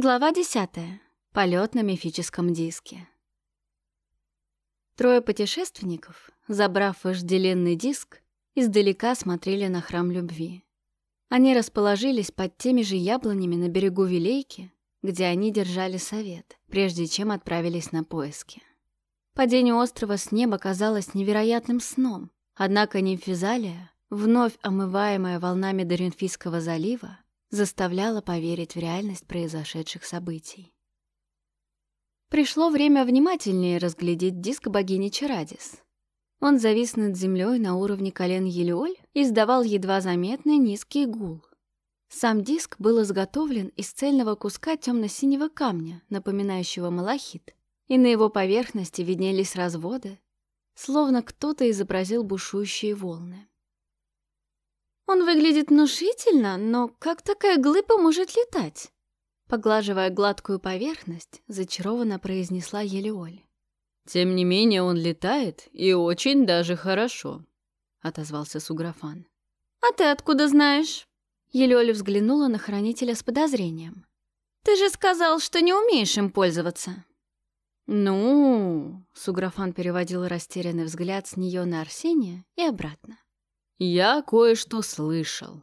Глава 10. Полет на мифическом диске. Трое путешественников, забрав вожделенный диск, издалека смотрели на храм любви. Они расположились под теми же яблонями на берегу Вилейки, где они держали совет, прежде чем отправились на поиски. Падение острова с неба казалось невероятным сном, однако нимфизалия, вновь омываемая волнами Доринфийского залива, заставляла поверить в реальность произошедших событий. Пришло время внимательнее разглядеть диск богини Чарадис. Он завис над землей на уровне колен Елеоль и издавал едва заметный низкий гул. Сам диск был изготовлен из цельного куска темно-синего камня, напоминающего малахит, и на его поверхности виднелись разводы, словно кто-то изобразил бушующие волны. Он выглядит внушительно, но как такая глыба может летать? Поглаживая гладкую поверхность, зачарованно произнесла Елеоль. «Тем не менее он летает, и очень даже хорошо», — отозвался Суграфан. «А ты откуда знаешь?» Елеоль взглянула на хранителя с подозрением. «Ты же сказал, что не умеешь им пользоваться». «Ну...» — Суграфан переводил растерянный взгляд с нее на Арсения и обратно. «Я кое-что слышал».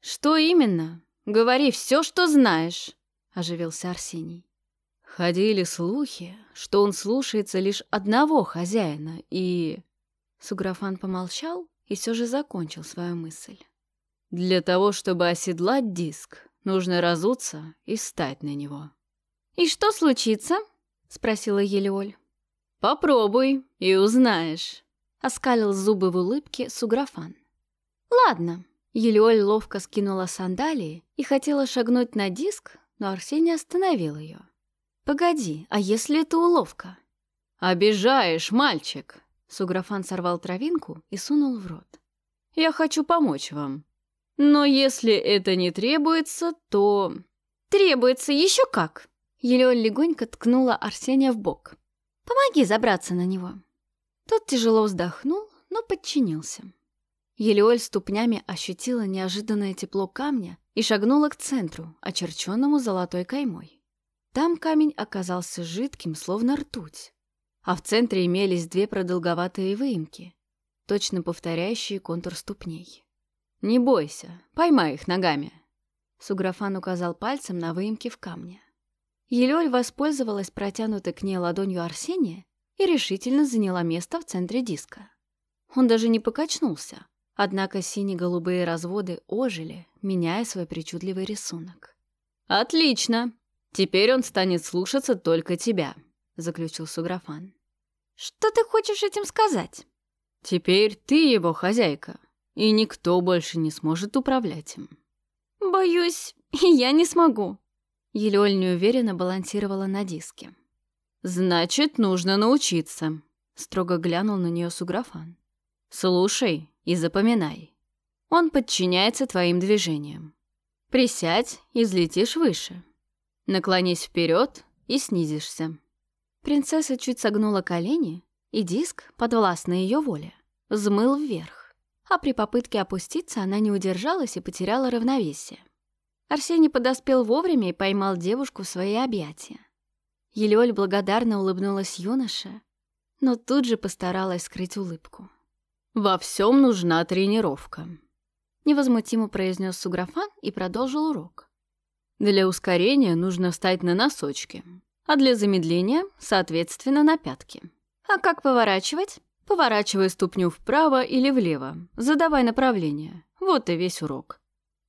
«Что именно? Говори все, что знаешь», — оживился Арсений. Ходили слухи, что он слушается лишь одного хозяина, и... Суграфан помолчал и все же закончил свою мысль. Для того, чтобы оседлать диск, нужно разуться и встать на него. «И что случится?» — спросила Елеоль. «Попробуй и узнаешь». Оскалил зубы в улыбке Суграфан. «Ладно». Елеоль ловко скинула сандалии и хотела шагнуть на диск, но Арсений остановил ее. «Погоди, а если это уловка?» «Обижаешь, мальчик!» Суграфан сорвал травинку и сунул в рот. «Я хочу помочь вам. Но если это не требуется, то...» «Требуется еще как!» Елеоль легонько ткнула Арсения в бок. «Помоги забраться на него». Тот тяжело вздохнул, но подчинился. Елеоль ступнями ощутила неожиданное тепло камня и шагнула к центру, очерченному золотой каймой. Там камень оказался жидким, словно ртуть, а в центре имелись две продолговатые выемки, точно повторяющие контур ступней. «Не бойся, поймай их ногами», — Суграфан указал пальцем на выемки в камне. Елеоль воспользовалась протянутой к ней ладонью Арсения и решительно заняла место в центре диска. Он даже не покачнулся, однако сине-голубые разводы ожили, меняя свой причудливый рисунок. «Отлично! Теперь он станет слушаться только тебя», — заключил Суграфан. «Что ты хочешь этим сказать?» «Теперь ты его хозяйка, и никто больше не сможет управлять им». «Боюсь, я не смогу». Елёль неуверенно балансировала на диске. «Значит, нужно научиться», — строго глянул на нее Суграфан. «Слушай и запоминай. Он подчиняется твоим движениям. Присядь и взлетишь выше. Наклонись вперед и снизишься». Принцесса чуть согнула колени, и диск, подвластный ее воле, взмыл вверх. А при попытке опуститься она не удержалась и потеряла равновесие. Арсений подоспел вовремя и поймал девушку в свои объятия. Елеоль благодарно улыбнулась юноше, но тут же постаралась скрыть улыбку. «Во всем нужна тренировка», — невозмутимо произнес Суграфан и продолжил урок. «Для ускорения нужно встать на носочки, а для замедления, соответственно, на пятки. А как поворачивать?» «Поворачивай ступню вправо или влево, задавай направление. Вот и весь урок.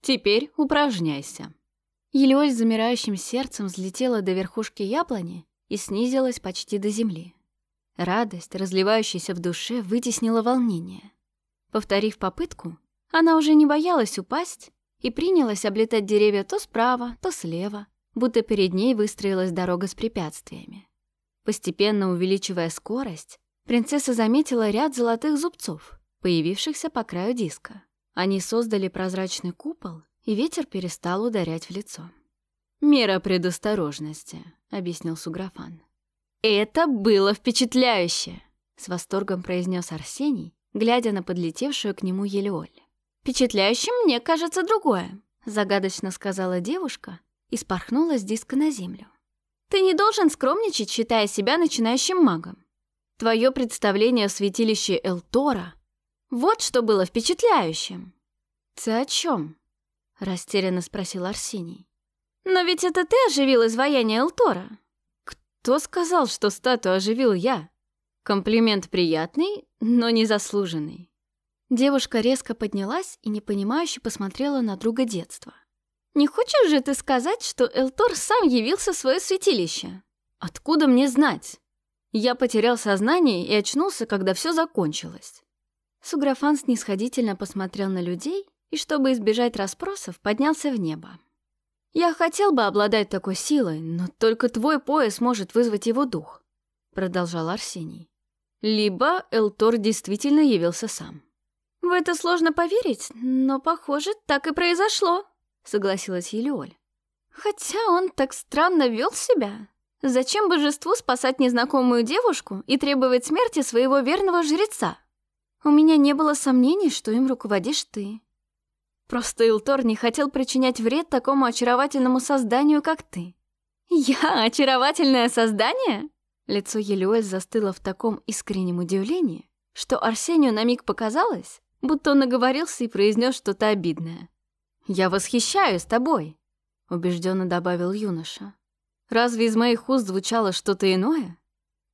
Теперь упражняйся». Елеоль с замирающим сердцем взлетела до верхушки яблони и снизилась почти до земли. Радость, разливающаяся в душе, вытеснила волнение. Повторив попытку, она уже не боялась упасть и принялась облетать деревья то справа, то слева, будто перед ней выстроилась дорога с препятствиями. Постепенно увеличивая скорость, принцесса заметила ряд золотых зубцов, появившихся по краю диска. Они создали прозрачный купол, и ветер перестал ударять в лицо. «Мера предосторожности», — объяснил Суграфан. «Это было впечатляюще!» — с восторгом произнес Арсений, глядя на подлетевшую к нему Елеоль. «Впечатляющим, мне кажется, другое», — загадочно сказала девушка и спорхнула с диска на землю. «Ты не должен скромничать, считая себя начинающим магом. Твое представление о святилище Элтора — вот что было впечатляющим». «Ты о чем? растерянно спросил Арсений. «Но ведь это ты оживил изваяние Элтора». «Кто сказал, что статую оживил я?» Комплимент приятный, но незаслуженный. Девушка резко поднялась и непонимающе посмотрела на друга детства. «Не хочешь же ты сказать, что Элтор сам явился в свое святилище? Откуда мне знать? Я потерял сознание и очнулся, когда все закончилось». Суграфан снисходительно посмотрел на людей и, чтобы избежать расспросов, поднялся в небо. «Я хотел бы обладать такой силой, но только твой пояс может вызвать его дух», — продолжал Арсений. «Либо Элтор действительно явился сам». «В это сложно поверить, но, похоже, так и произошло», согласилась Елеоль. Хотя он так странно вел себя. Зачем божеству спасать незнакомую девушку и требовать смерти своего верного жреца? У меня не было сомнений, что им руководишь ты. Просто Илтор не хотел причинять вред такому очаровательному созданию, как ты. Я очаровательное создание? Лицо Елеоль застыло в таком искреннем удивлении, что Арсению на миг показалось, будто он наговорился и произнес что-то обидное. «Я восхищаюсь тобой», — убежденно добавил юноша. «Разве из моих уст звучало что-то иное?»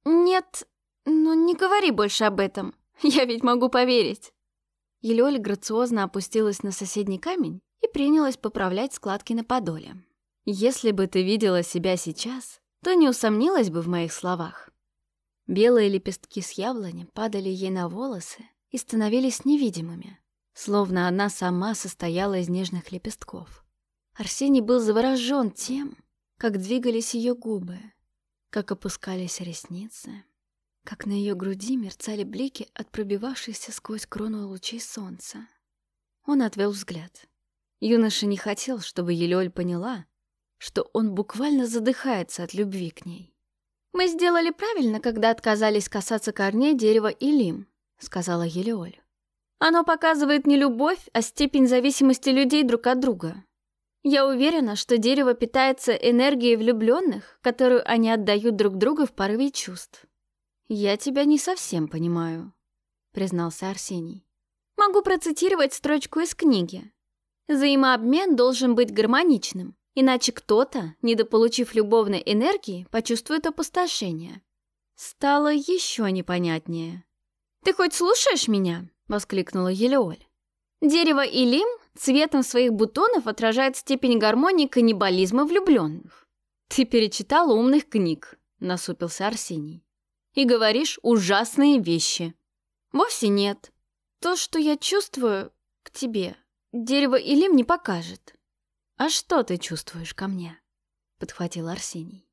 «Нет, но не говори больше об этом. Я ведь могу поверить». Елёль грациозно опустилась на соседний камень и принялась поправлять складки на подоле. «Если бы ты видела себя сейчас, то не усомнилась бы в моих словах». Белые лепестки с яблони падали ей на волосы и становились невидимыми словно она сама состояла из нежных лепестков. Арсений был заворожен тем, как двигались ее губы, как опускались ресницы, как на ее груди мерцали блики от пробивавшихся сквозь крону лучей солнца. Он отвел взгляд. Юноша не хотел, чтобы Елёль поняла, что он буквально задыхается от любви к ней. «Мы сделали правильно, когда отказались касаться корней дерева и лим», — сказала Елеоль. Оно показывает не любовь, а степень зависимости людей друг от друга. Я уверена, что дерево питается энергией влюбленных, которую они отдают друг другу в порыве чувств. «Я тебя не совсем понимаю», — признался Арсений. «Могу процитировать строчку из книги. Взаимообмен должен быть гармоничным, иначе кто-то, недополучив любовной энергии, почувствует опустошение». Стало еще непонятнее. «Ты хоть слушаешь меня?» — воскликнула Елеоль. «Дерево и лим цветом своих бутонов отражает степень гармонии каннибализма влюбленных». «Ты перечитала умных книг», — насупился Арсений. «И говоришь ужасные вещи». «Вовсе нет. То, что я чувствую к тебе, дерево и лим не покажет». «А что ты чувствуешь ко мне?» — подхватил Арсений.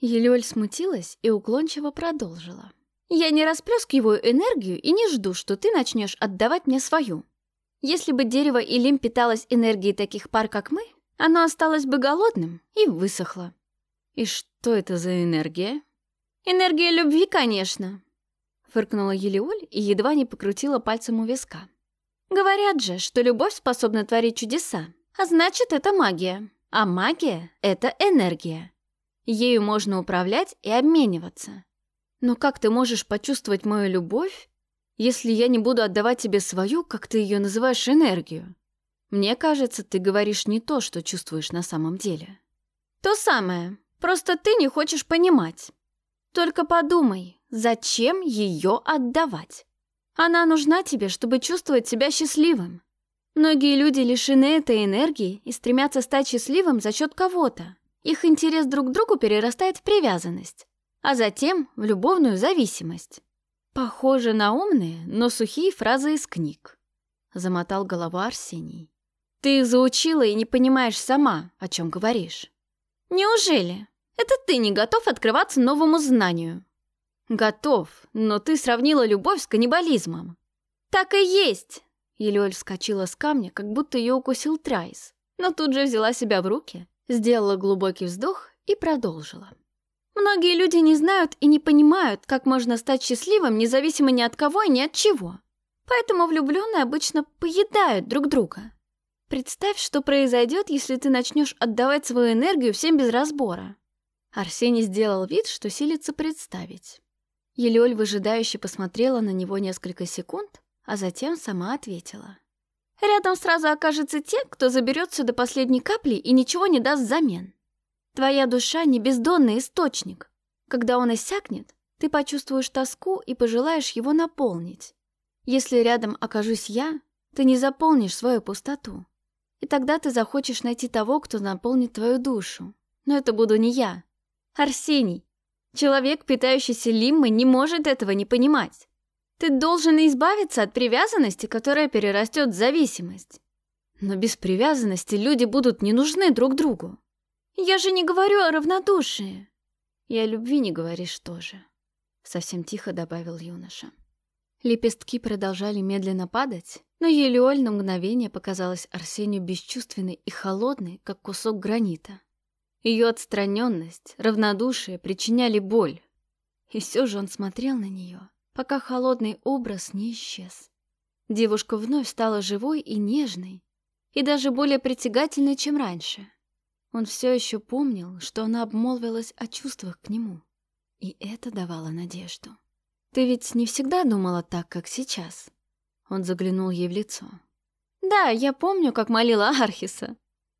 Елеоль смутилась и уклончиво продолжила. Я не расплескиваю энергию и не жду, что ты начнешь отдавать мне свою. Если бы дерево и лим питалось энергией таких пар, как мы, оно осталось бы голодным и высохло. И что это за энергия? Энергия любви, конечно. Фыркнула Елеоль и едва не покрутила пальцем у виска. Говорят же, что любовь способна творить чудеса, а значит, это магия. А магия — это энергия. Ею можно управлять и обмениваться. Но как ты можешь почувствовать мою любовь, если я не буду отдавать тебе свою, как ты ее называешь, энергию? Мне кажется, ты говоришь не то, что чувствуешь на самом деле. То самое, просто ты не хочешь понимать. Только подумай, зачем ее отдавать? Она нужна тебе, чтобы чувствовать себя счастливым. Многие люди лишены этой энергии и стремятся стать счастливым за счет кого-то. Их интерес друг к другу перерастает в привязанность а затем в любовную зависимость. Похоже на умные, но сухие фразы из книг. Замотал голова Арсений. Ты их заучила и не понимаешь сама, о чем говоришь. Неужели? Это ты не готов открываться новому знанию? Готов, но ты сравнила любовь с каннибализмом. Так и есть! Елёль вскочила с камня, как будто ее укусил Трайс, но тут же взяла себя в руки, сделала глубокий вздох и продолжила. Многие люди не знают и не понимают, как можно стать счастливым, независимо ни от кого и ни от чего. Поэтому влюбленные обычно поедают друг друга. Представь, что произойдет, если ты начнешь отдавать свою энергию всем без разбора. Арсений сделал вид, что силится представить. Елеоль выжидающе посмотрела на него несколько секунд, а затем сама ответила. Рядом сразу окажется те, кто заберется до последней капли и ничего не даст взамен. Твоя душа не бездонный источник. Когда он иссякнет, ты почувствуешь тоску и пожелаешь его наполнить. Если рядом окажусь я, ты не заполнишь свою пустоту. И тогда ты захочешь найти того, кто наполнит твою душу. Но это буду не я. Арсений, человек, питающийся лиммой, не может этого не понимать. Ты должен избавиться от привязанности, которая перерастет в зависимость. Но без привязанности люди будут не нужны друг другу. Я же не говорю о равнодушии. И о любви не говоришь тоже. Совсем тихо добавил юноша. Лепестки продолжали медленно падать, но Елеоль на мгновение показалась Арсению бесчувственной и холодной, как кусок гранита. Ее отстраненность, равнодушие причиняли боль. И все же он смотрел на нее, пока холодный образ не исчез. Девушка вновь стала живой и нежной, и даже более притягательной, чем раньше. Он все еще помнил, что она обмолвилась о чувствах к нему, и это давало надежду. «Ты ведь не всегда думала так, как сейчас?» Он заглянул ей в лицо. «Да, я помню, как молила Архиса.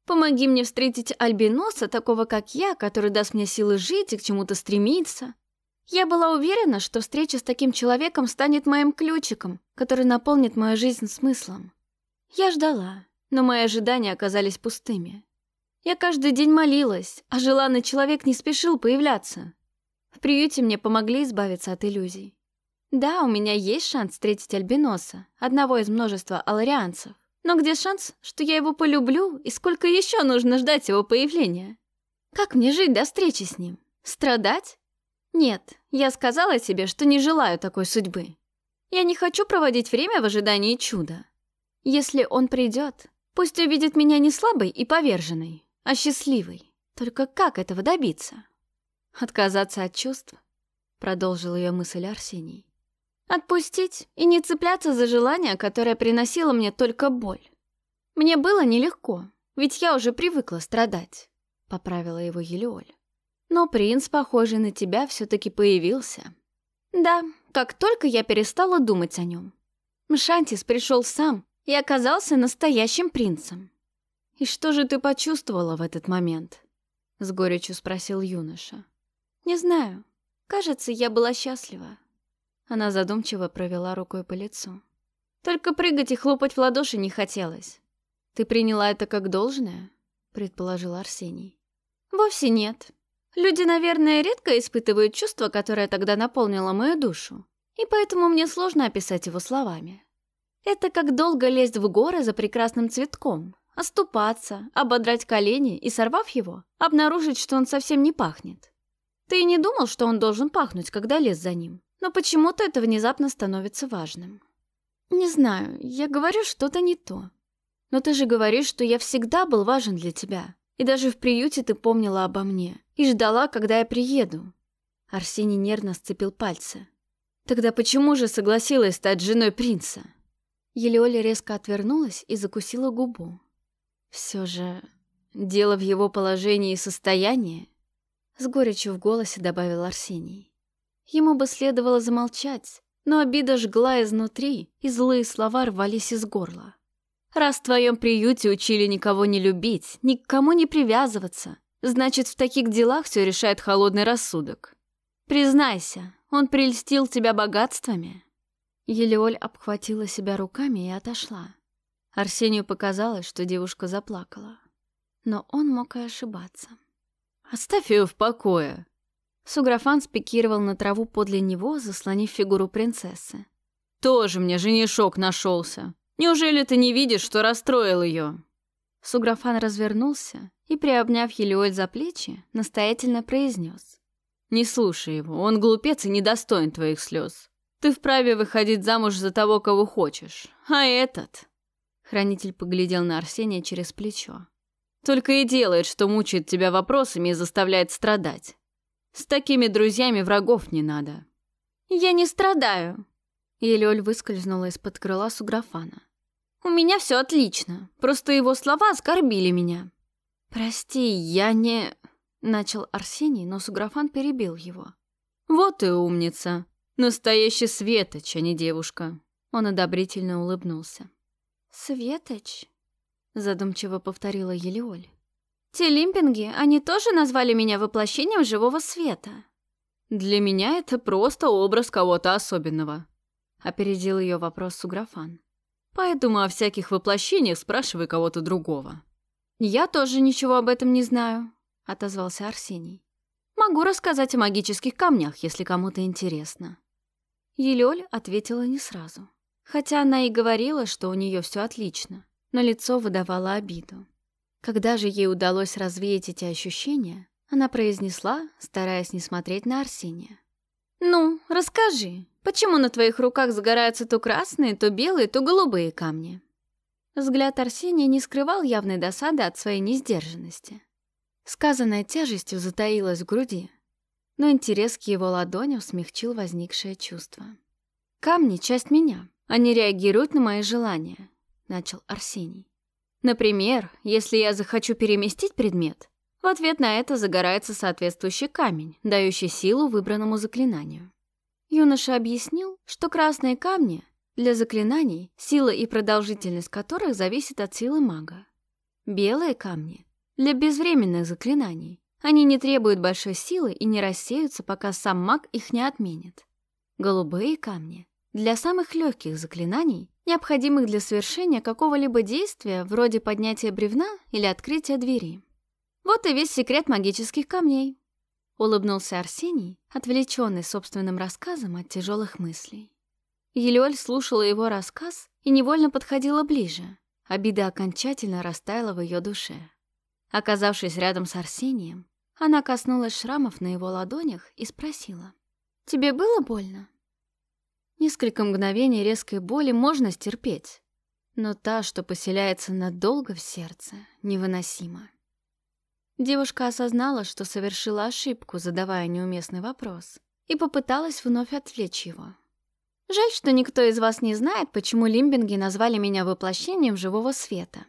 Помоги мне встретить альбиноса, такого как я, который даст мне силы жить и к чему-то стремиться. Я была уверена, что встреча с таким человеком станет моим ключиком, который наполнит мою жизнь смыслом. Я ждала, но мои ожидания оказались пустыми. Я каждый день молилась, а желанный человек не спешил появляться. В приюте мне помогли избавиться от иллюзий. Да, у меня есть шанс встретить Альбиноса, одного из множества аларианцев. Но где шанс, что я его полюблю, и сколько еще нужно ждать его появления? Как мне жить до встречи с ним? Страдать? Нет, я сказала себе, что не желаю такой судьбы. Я не хочу проводить время в ожидании чуда. Если он придет, пусть увидит меня не слабой и поверженной, а счастливой. Только как этого добиться? Отказаться от чувств? Продолжил ее мысль Арсений. Отпустить и не цепляться за желание, которое приносило мне только боль. Мне было нелегко, ведь я уже привыкла страдать, поправила его Елеоль. Но принц, похожий на тебя, все-таки появился. Да, как только я перестала думать о нем. Мшантис пришел сам и оказался настоящим принцем. «И что же ты почувствовала в этот момент?» — с горечью спросил юноша. «Не знаю. Кажется, я была счастлива». Она задумчиво провела рукой по лицу. «Только прыгать и хлопать в ладоши не хотелось. Ты приняла это как должное?» — предположил Арсений. «Вовсе нет. Люди, наверное, редко испытывают чувство, которое тогда наполнило мою душу, и поэтому мне сложно описать его словами. Это как долго лезть в горы за прекрасным цветком, оступаться, ободрать колени и, сорвав его, обнаружить, что он совсем не пахнет. Ты и не думал, что он должен пахнуть, когда лез за ним, но почему-то это внезапно становится важным. Не знаю, я говорю что-то не то. Но ты же говоришь, что я всегда был важен для тебя, и даже в приюте ты помнила обо мне и ждала, когда я приеду. Арсений нервно сцепил пальцы. Тогда почему же согласилась стать женой принца? Елеоля резко отвернулась и закусила губу. Все же дело в его положении и состоянии, с горечью в голосе добавил Арсений. Ему бы следовало замолчать, но обида жгла изнутри, и злые слова рвались из горла. Раз в твоем приюте учили никого не любить, ни к кому не привязываться, значит, в таких делах все решает холодный рассудок. Признайся, он прельстил тебя богатствами. Елеоль обхватила себя руками и отошла. Арсению показалось, что девушка заплакала. Но он мог и ошибаться. «Оставь ее в покое!» Суграфан спикировал на траву подле него, заслонив фигуру принцессы. «Тоже мне женишок нашелся. Неужели ты не видишь, что расстроил ее?» Суграфан развернулся и, приобняв Елеоль за плечи, настоятельно произнес. «Не слушай его, он глупец и недостоин твоих слез. Ты вправе выходить замуж за того, кого хочешь. А этот...» Хранитель поглядел на Арсения через плечо. «Только и делает, что мучает тебя вопросами и заставляет страдать. С такими друзьями врагов не надо». «Я не страдаю», Елёль выскользнула из-под крыла Суграфана. У меня все отлично, просто его слова оскорбили меня». «Прости, я не...» — начал Арсений, но Суграфан перебил его. «Вот и умница. Настоящий светоч, а не девушка». Он одобрительно улыбнулся. «Светоч?» — задумчиво повторила Елеоль. «Те лимпинги, они тоже назвали меня воплощением живого света». «Для меня это просто образ кого-то особенного», — опередил ее вопрос Суграфан. «Поэтому о всяких воплощениях спрашивай кого-то другого». «Я тоже ничего об этом не знаю», — отозвался Арсений. «Могу рассказать о магических камнях, если кому-то интересно». Елёль ответила не сразу. Хотя она и говорила, что у нее все отлично, но лицо выдавало обиду. Когда же ей удалось развеять эти ощущения, она произнесла, стараясь не смотреть на Арсения. «Ну, расскажи, почему на твоих руках загораются то красные, то белые, то голубые камни?» Взгляд Арсения не скрывал явной досады от своей несдержанности. Сказанная тяжестью затаилась в груди, но интерес к его ладоням смягчил возникшее чувство. «Камни — часть меня, они реагируют на мои желания», — начал Арсений. «Например, если я захочу переместить предмет, в ответ на это загорается соответствующий камень, дающий силу выбранному заклинанию». Юноша объяснил, что красные камни для заклинаний, сила и продолжительность которых зависит от силы мага. Белые камни для безвременных заклинаний. Они не требуют большой силы и не рассеются, пока сам маг их не отменит. Голубые камни для самых легких заклинаний, необходимых для совершения какого-либо действия, вроде поднятия бревна или открытия двери. Вот и весь секрет магических камней. Улыбнулся Арсений, отвлеченный собственным рассказом от тяжелых мыслей. Елёль слушала его рассказ и невольно подходила ближе. Обида окончательно растаяла в ее душе. Оказавшись рядом с Арсением, она коснулась шрамов на его ладонях и спросила. «Тебе было больно?» Несколько мгновений резкой боли можно стерпеть, но та, что поселяется надолго в сердце, невыносима. Девушка осознала, что совершила ошибку, задавая неуместный вопрос, и попыталась вновь отвлечь его. «Жаль, что никто из вас не знает, почему лимбинги назвали меня воплощением живого света».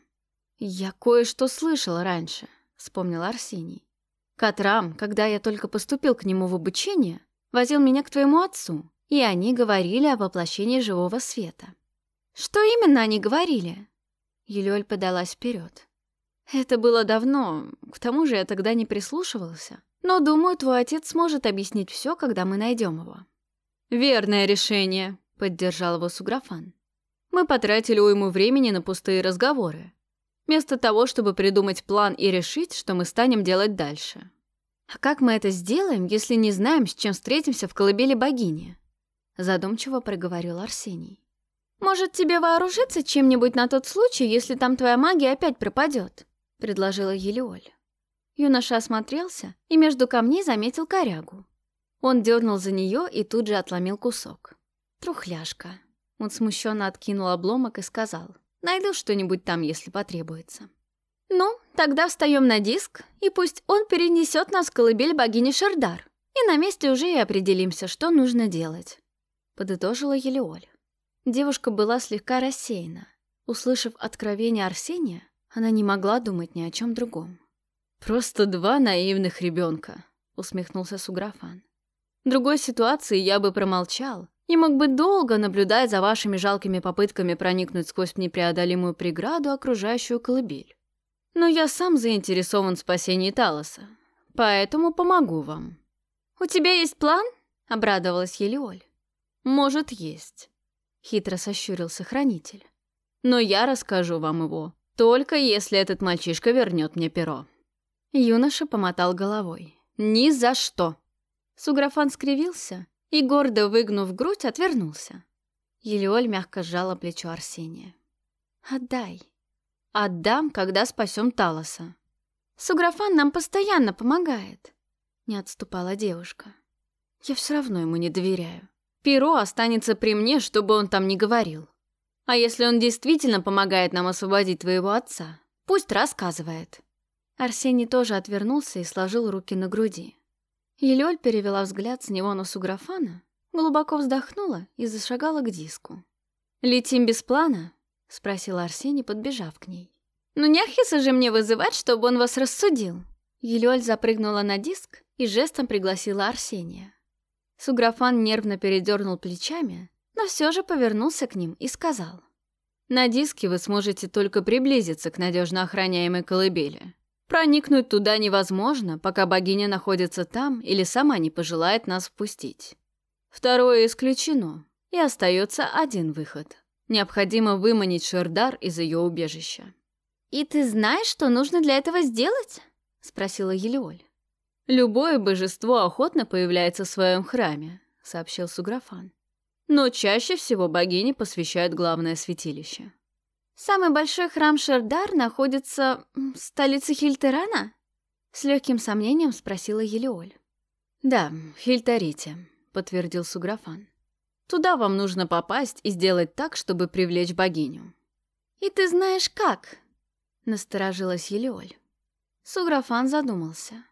«Я кое-что слышал раньше», — вспомнил Арсений. «Катрам, когда я только поступил к нему в обучение, возил меня к твоему отцу, и они говорили о воплощении живого света. Что именно они говорили? Елёль подалась вперед. Это было давно, к тому же я тогда не прислушивался. Но, думаю, твой отец сможет объяснить все, когда мы найдем его. Верное решение, поддержал его Суграфан. Мы потратили уйму времени на пустые разговоры. Вместо того, чтобы придумать план и решить, что мы станем делать дальше. А как мы это сделаем, если не знаем, с чем встретимся в колыбели богини? Задумчиво проговорил Арсений. «Может, тебе вооружиться чем-нибудь на тот случай, если там твоя магия опять пропадет?» — предложила Елеоль. Юноша осмотрелся и между камней заметил корягу. Он дернул за нее и тут же отломил кусок. «Трухляшка». Он смущенно откинул обломок и сказал, «Найду что-нибудь там, если потребуется». «Ну, тогда встаем на диск, и пусть он перенесет нас в колыбель богини Шердар, и на месте уже и определимся, что нужно делать» подытожила Елеоль. Девушка была слегка рассеяна. Услышав откровение Арсения, она не могла думать ни о чем другом. «Просто два наивных ребенка», — усмехнулся Суграфан. «В другой ситуации я бы промолчал и мог бы долго наблюдать за вашими жалкими попытками проникнуть сквозь непреодолимую преграду, окружающую колыбель. Но я сам заинтересован в спасении Талоса, поэтому помогу вам». «У тебя есть план?» — обрадовалась Елеоль. «Может, есть», — хитро сощурился хранитель. «Но я расскажу вам его, только если этот мальчишка вернет мне перо». Юноша помотал головой. «Ни за что!» Суграфан скривился и, гордо выгнув грудь, отвернулся. Елеоль мягко сжала плечо Арсения. «Отдай. Отдам, когда спасем Талоса. Суграфан нам постоянно помогает», — не отступала девушка. «Я все равно ему не доверяю. Перо останется при мне, чтобы он там не говорил. А если он действительно помогает нам освободить твоего отца, пусть рассказывает». Арсений тоже отвернулся и сложил руки на груди. Елёль перевела взгляд с него на Суграфана, глубоко вздохнула и зашагала к диску. «Летим без плана?» — спросил Арсений, подбежав к ней. «Ну не Ахиса же мне вызывать, чтобы он вас рассудил!» Елёль запрыгнула на диск и жестом пригласила Арсения. Суграфан нервно передернул плечами, но все же повернулся к ним и сказал. «На диске вы сможете только приблизиться к надежно охраняемой колыбели. Проникнуть туда невозможно, пока богиня находится там или сама не пожелает нас впустить. Второе исключено, и остается один выход. Необходимо выманить Шердар из ее убежища. «И ты знаешь, что нужно для этого сделать?» — спросила Елеоль. «Любое божество охотно появляется в своем храме», — сообщил Суграфан. «Но чаще всего богини посвящают главное святилище». «Самый большой храм Шердар находится в столице Хильтерана?» С легким сомнением спросила Елеоль. «Да, в Хильтарите», — подтвердил Суграфан. «Туда вам нужно попасть и сделать так, чтобы привлечь богиню». «И ты знаешь как?» — насторожилась Елеоль. Суграфан задумался.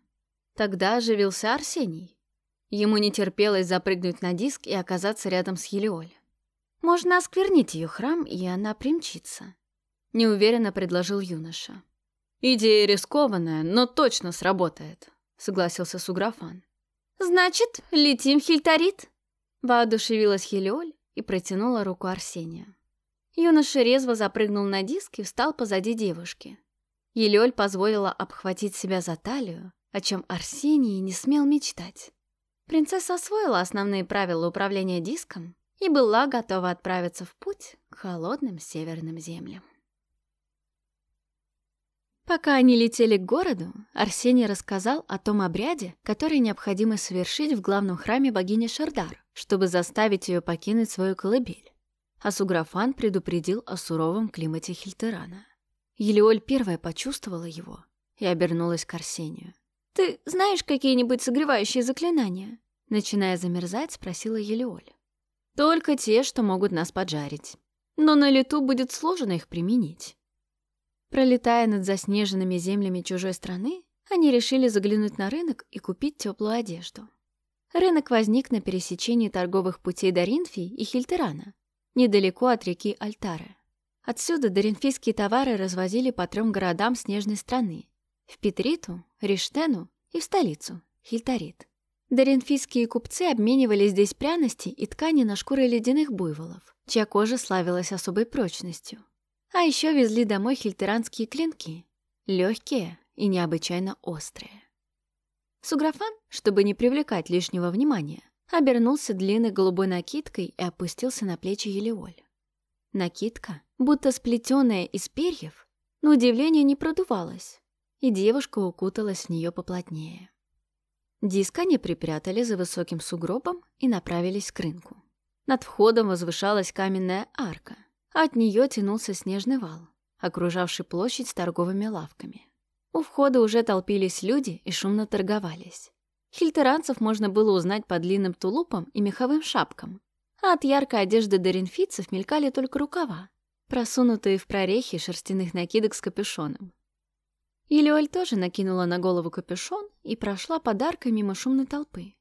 Тогда оживился Арсений. Ему не терпелось запрыгнуть на диск и оказаться рядом с Елеоль. Можно осквернить ее храм, и она примчится. Неуверенно предложил юноша. «Идея рискованная, но точно сработает», — согласился Суграфан. «Значит, летим в Хильтарит?» Воодушевилась Хелиоль и протянула руку Арсения. Юноша резво запрыгнул на диск и встал позади девушки. Елёль позволила обхватить себя за талию, о чем Арсений не смел мечтать. Принцесса освоила основные правила управления диском и была готова отправиться в путь к холодным северным землям. Пока они летели к городу, Арсений рассказал о том обряде, который необходимо совершить в главном храме богини Шардар, чтобы заставить ее покинуть свою колыбель. А Суграфан предупредил о суровом климате Хильтерана. Елеоль первая почувствовала его и обернулась к Арсению. «Ты знаешь какие-нибудь согревающие заклинания?» Начиная замерзать, спросила Елеоль. «Только те, что могут нас поджарить. Но на лету будет сложно их применить». Пролетая над заснеженными землями чужой страны, они решили заглянуть на рынок и купить теплую одежду. Рынок возник на пересечении торговых путей Даринфии и Хильтерана, недалеко от реки Альтары. Отсюда доринфийские товары развозили по трем городам снежной страны — в Петриту, Риштену и в столицу — Хильтарит. Доринфийские купцы обменивали здесь пряности и ткани на шкуры ледяных буйволов, чья кожа славилась особой прочностью. А еще везли домой хильтеранские клинки, легкие и необычайно острые. Суграфан, чтобы не привлекать лишнего внимания, обернулся длинной голубой накидкой и опустился на плечи Елеоль. Накидка, будто сплетенная из перьев, на удивление не продувалась, и девушка укуталась в нее поплотнее. Диск они припрятали за высоким сугробом и направились к рынку. Над входом возвышалась каменная арка, а от нее тянулся снежный вал, окружавший площадь с торговыми лавками. У входа уже толпились люди и шумно торговались. Хильтеранцев можно было узнать по длинным тулупам и меховым шапкам, а от яркой одежды доринфийцев мелькали только рукава, просунутые в прорехи шерстяных накидок с капюшоном. Илюэль тоже накинула на голову капюшон и прошла подаркой мимо шумной толпы.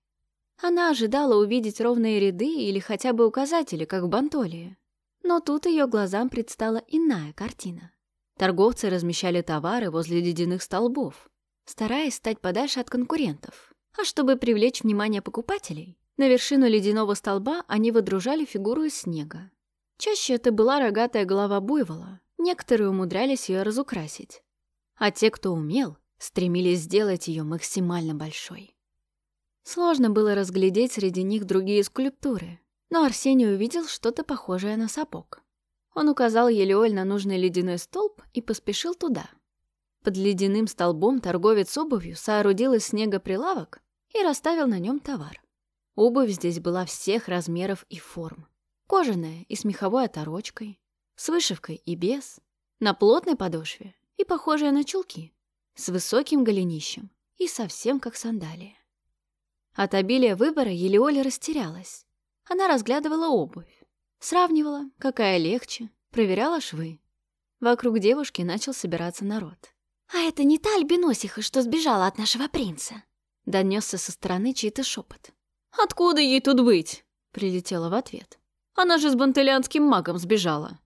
Она ожидала увидеть ровные ряды или хотя бы указатели, как в Бантолии. Но тут ее глазам предстала иная картина. Торговцы размещали товары возле ледяных столбов, стараясь стать подальше от конкурентов. А чтобы привлечь внимание покупателей, на вершину ледяного столба они выдружали фигуру из снега. Чаще это была рогатая голова буйвола, некоторые умудрялись ее разукрасить. А те, кто умел, стремились сделать ее максимально большой. Сложно было разглядеть среди них другие скульптуры, но Арсений увидел что-то похожее на сапог. Он указал Елеоль на нужный ледяной столб и поспешил туда. Под ледяным столбом торговец обувью соорудил из снега прилавок и расставил на нем товар. Обувь здесь была всех размеров и форм. Кожаная и с меховой оторочкой, с вышивкой и без, на плотной подошве и похожая на чулки, с высоким голенищем и совсем как сандалии. От обилия выбора Елеоля растерялась. Она разглядывала обувь, сравнивала, какая легче, проверяла швы. Вокруг девушки начал собираться народ. «А это не та альбиносиха, что сбежала от нашего принца?» Донесся со стороны чей-то шепот. «Откуда ей тут быть?» — прилетела в ответ. «Она же с бантелянским магом сбежала».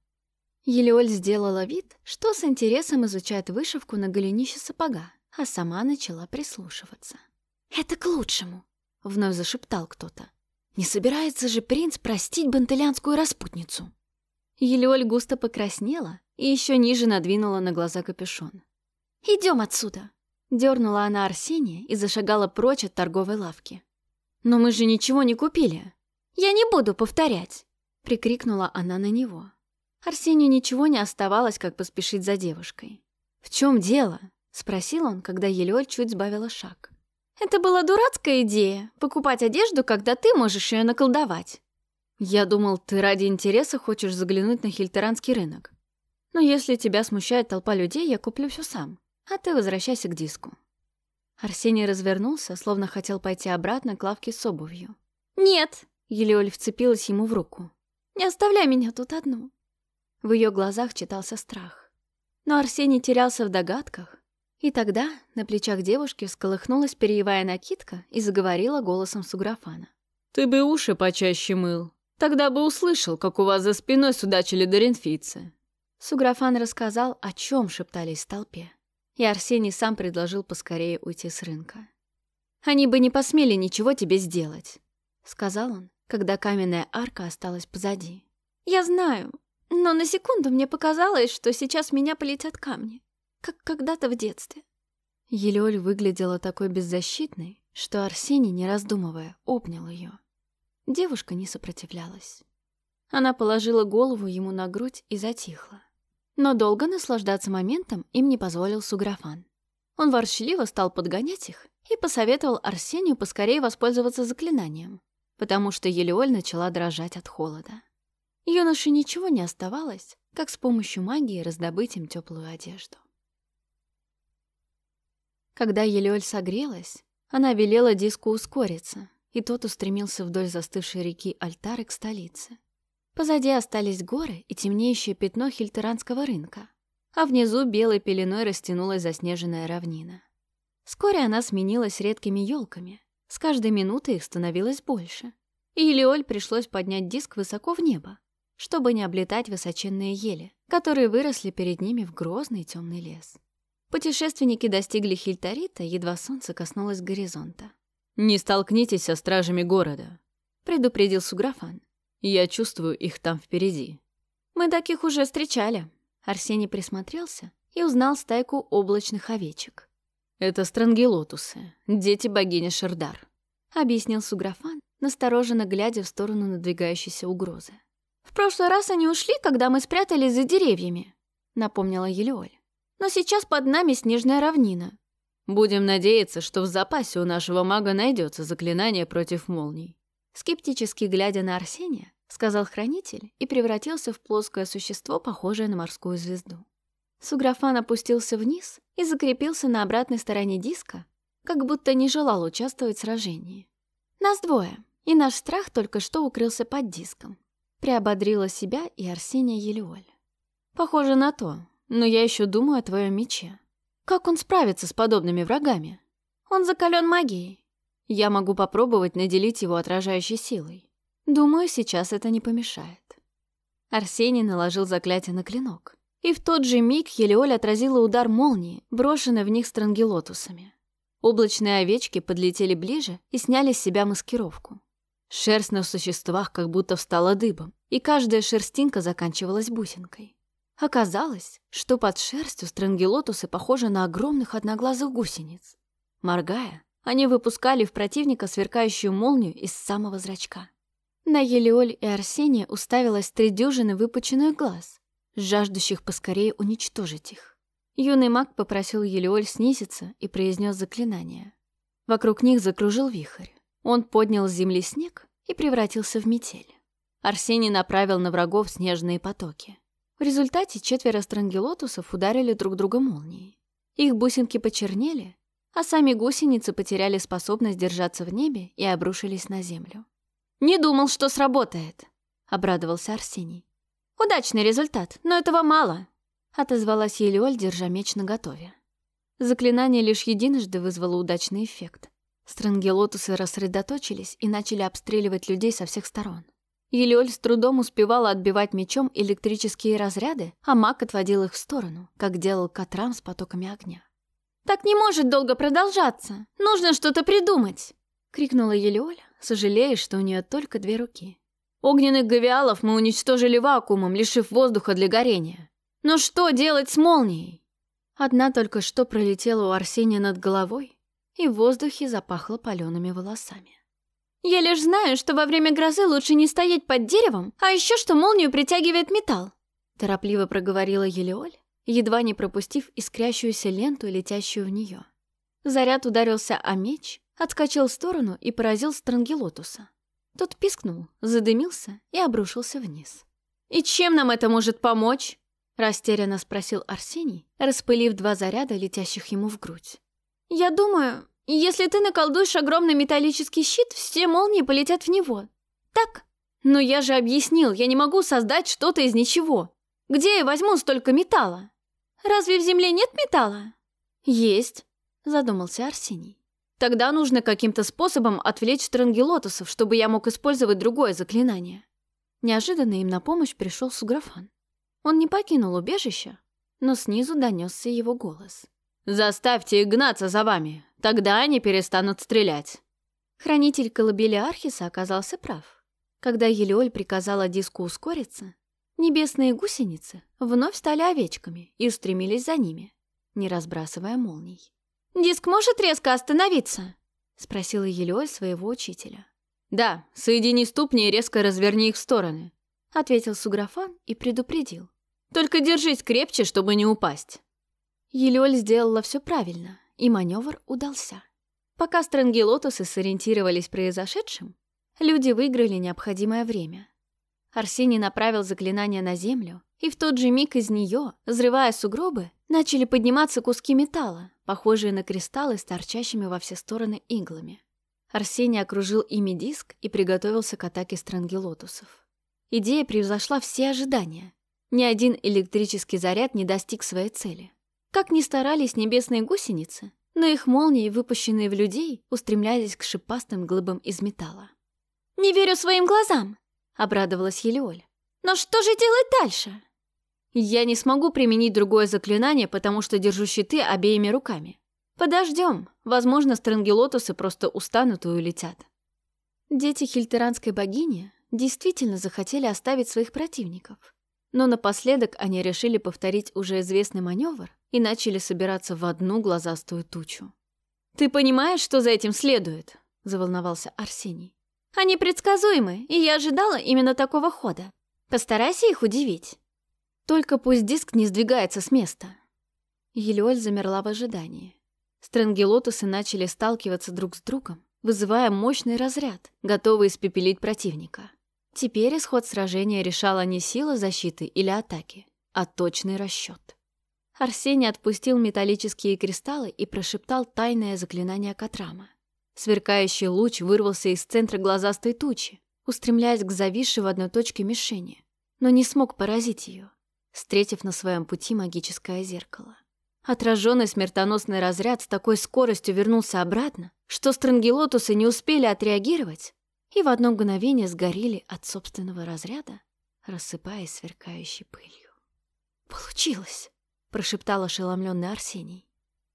Елеоль сделала вид, что с интересом изучает вышивку на голенище сапога, а сама начала прислушиваться. «Это к лучшему», — вновь зашептал кто-то. «Не собирается же принц простить бантылянскую распутницу?» Елеоль густо покраснела и еще ниже надвинула на глаза капюшон. Идем отсюда!» Дернула она Арсения и зашагала прочь от торговой лавки. «Но мы же ничего не купили!» «Я не буду повторять!» Прикрикнула она на него. Арсению ничего не оставалось, как поспешить за девушкой. «В чем дело?» — спросил он, когда Елеоль чуть сбавила шаг. «Это была дурацкая идея — покупать одежду, когда ты можешь ее наколдовать». «Я думал, ты ради интереса хочешь заглянуть на хильтеранский рынок. Но если тебя смущает толпа людей, я куплю все сам а ты возвращайся к диску». Арсений развернулся, словно хотел пойти обратно к лавке с обувью. «Нет!» — Елеоль вцепилась ему в руку. «Не оставляй меня тут одну!» В ее глазах читался страх. Но Арсений терялся в догадках, и тогда на плечах девушки всколыхнулась перьевая накидка и заговорила голосом Суграфана. «Ты бы уши почаще мыл. Тогда бы услышал, как у вас за спиной судачили доренфийцы». Суграфан рассказал, о чем шептались в толпе и Арсений сам предложил поскорее уйти с рынка. «Они бы не посмели ничего тебе сделать», — сказал он, когда каменная арка осталась позади. «Я знаю, но на секунду мне показалось, что сейчас меня полетят камни, как когда-то в детстве». Елеоль выглядела такой беззащитной, что Арсений, не раздумывая, обнял ее. Девушка не сопротивлялась. Она положила голову ему на грудь и затихла. Но долго наслаждаться моментом им не позволил Суграфан. Он ворчливо стал подгонять их и посоветовал Арсению поскорее воспользоваться заклинанием, потому что Елеоль начала дрожать от холода. Юноше ничего не оставалось, как с помощью магии раздобыть им теплую одежду. Когда Елеоль согрелась, она велела диску ускориться, и тот устремился вдоль застывшей реки Альтары к столице. Позади остались горы и темнеющее пятно хильтеранского рынка, а внизу белой пеленой растянулась заснеженная равнина. Вскоре она сменилась редкими елками. С каждой минутой их становилось больше. И Илиоль пришлось поднять диск высоко в небо, чтобы не облетать высоченные ели, которые выросли перед ними в грозный темный лес. Путешественники достигли Хильтарита, едва солнце коснулось горизонта. «Не столкнитесь со стражами города», — предупредил Суграфан. Я чувствую их там впереди. Мы таких уже встречали. Арсений присмотрелся и узнал стайку облачных овечек. Это странгелотусы, дети богини Шердар. Объяснил Суграфан, настороженно глядя в сторону надвигающейся угрозы. «В прошлый раз они ушли, когда мы спрятались за деревьями», — напомнила Елеоль. «Но сейчас под нами снежная равнина». «Будем надеяться, что в запасе у нашего мага найдется заклинание против молний». Скептически глядя на Арсения, сказал хранитель и превратился в плоское существо, похожее на морскую звезду. Суграфан опустился вниз и закрепился на обратной стороне диска, как будто не желал участвовать в сражении. «Нас двое, и наш страх только что укрылся под диском», приободрила себя и Арсения Елеоль. «Похоже на то, но я еще думаю о твоем мече. Как он справится с подобными врагами? Он закален магией. Я могу попробовать наделить его отражающей силой. Думаю, сейчас это не помешает. Арсений наложил заклятие на клинок. И в тот же миг Елеоль отразила удар молнии, брошенный в них странгелотусами. Облачные овечки подлетели ближе и сняли с себя маскировку. Шерсть на существах как будто встала дыбом, и каждая шерстинка заканчивалась бусинкой. Оказалось, что под шерстью странгелотусы похожи на огромных одноглазых гусениц. Моргая, они выпускали в противника сверкающую молнию из самого зрачка. На Елеоль и Арсения уставилась три дюжины выпученных глаз, жаждущих поскорее уничтожить их. Юный маг попросил Елеоль снизиться и произнес заклинание. Вокруг них закружил вихрь. Он поднял с земли снег и превратился в метель. Арсений направил на врагов снежные потоки. В результате четверо странгелотусов ударили друг друга молнией. Их бусинки почернели, а сами гусеницы потеряли способность держаться в небе и обрушились на землю. «Не думал, что сработает», — обрадовался Арсений. «Удачный результат, но этого мало», — отозвалась Елеоль, держа меч наготове. Заклинание лишь единожды вызвало удачный эффект. Странгелотусы рассредоточились и начали обстреливать людей со всех сторон. Елеоль с трудом успевала отбивать мечом электрические разряды, а маг отводил их в сторону, как делал Катрам с потоками огня. «Так не может долго продолжаться! Нужно что-то придумать!» — крикнула Елеоль, сожалея, что у нее только две руки. «Огненных гавиалов мы уничтожили вакуумом, лишив воздуха для горения. Но что делать с молнией?» Одна только что пролетела у Арсения над головой, и в воздухе запахло палеными волосами. «Я лишь знаю, что во время грозы лучше не стоять под деревом, а еще что молнию притягивает металл», торопливо проговорила Елеоль, едва не пропустив искрящуюся ленту, летящую в нее. Заряд ударился о меч, отскочил в сторону и поразил Странгелотуса. Тот пискнул, задымился и обрушился вниз. «И чем нам это может помочь?» Растерянно спросил Арсений, распылив два заряда, летящих ему в грудь. «Я думаю, если ты наколдуешь огромный металлический щит, все молнии полетят в него. Так? Но я же объяснил, я не могу создать что-то из ничего. Где я возьму столько металла? Разве в земле нет металла? Есть, задумался Арсений. Тогда нужно каким-то способом отвлечь Странгелотусов, чтобы я мог использовать другое заклинание. Неожиданно им на помощь пришел Суграфан. Он не покинул убежище, но снизу донесся его голос. «Заставьте их гнаться за вами, тогда они перестанут стрелять». Хранитель колыбели Архиса оказался прав. Когда Елеоль приказала диску ускориться, небесные гусеницы вновь стали овечками и устремились за ними, не разбрасывая молний. «Диск может резко остановиться?» — спросила Елеоль своего учителя. «Да, соедини ступни и резко разверни их в стороны», — ответил Суграфан и предупредил. Только держись крепче, чтобы не упасть». Елёль сделала все правильно, и маневр удался. Пока Странгелотусы сориентировались в произошедшем, люди выиграли необходимое время. Арсений направил заклинание на землю, и в тот же миг из нее, взрывая сугробы, начали подниматься куски металла, похожие на кристаллы с торчащими во все стороны иглами. Арсений окружил ими диск и приготовился к атаке странгелотусов. Идея превзошла все ожидания. Ни один электрический заряд не достиг своей цели. Как ни старались небесные гусеницы, но их молнии, выпущенные в людей, устремлялись к шипастым глыбам из металла. «Не верю своим глазам!» — обрадовалась Елеоль. «Но что же делать дальше?» «Я не смогу применить другое заклинание, потому что держу щиты обеими руками. Подождем. Возможно, странгелотусы просто устанут и улетят». Дети хильтеранской богини действительно захотели оставить своих противников — но напоследок они решили повторить уже известный маневр и начали собираться в одну глазастую тучу. «Ты понимаешь, что за этим следует?» — заволновался Арсений. «Они предсказуемы, и я ожидала именно такого хода. Постарайся их удивить. Только пусть диск не сдвигается с места». Елеоль замерла в ожидании. Странгелотусы начали сталкиваться друг с другом, вызывая мощный разряд, готовый испепелить противника. Теперь исход сражения решала не сила защиты или атаки, а точный расчет. Арсений отпустил металлические кристаллы и прошептал тайное заклинание Катрама. Сверкающий луч вырвался из центра глазастой тучи, устремляясь к зависшей в одной точке мишени, но не смог поразить ее, встретив на своем пути магическое зеркало. Отраженный смертоносный разряд с такой скоростью вернулся обратно, что странгелотусы не успели отреагировать, и в одно мгновение сгорели от собственного разряда, рассыпаясь сверкающей пылью. «Получилось!» — прошептал ошеломленный Арсений.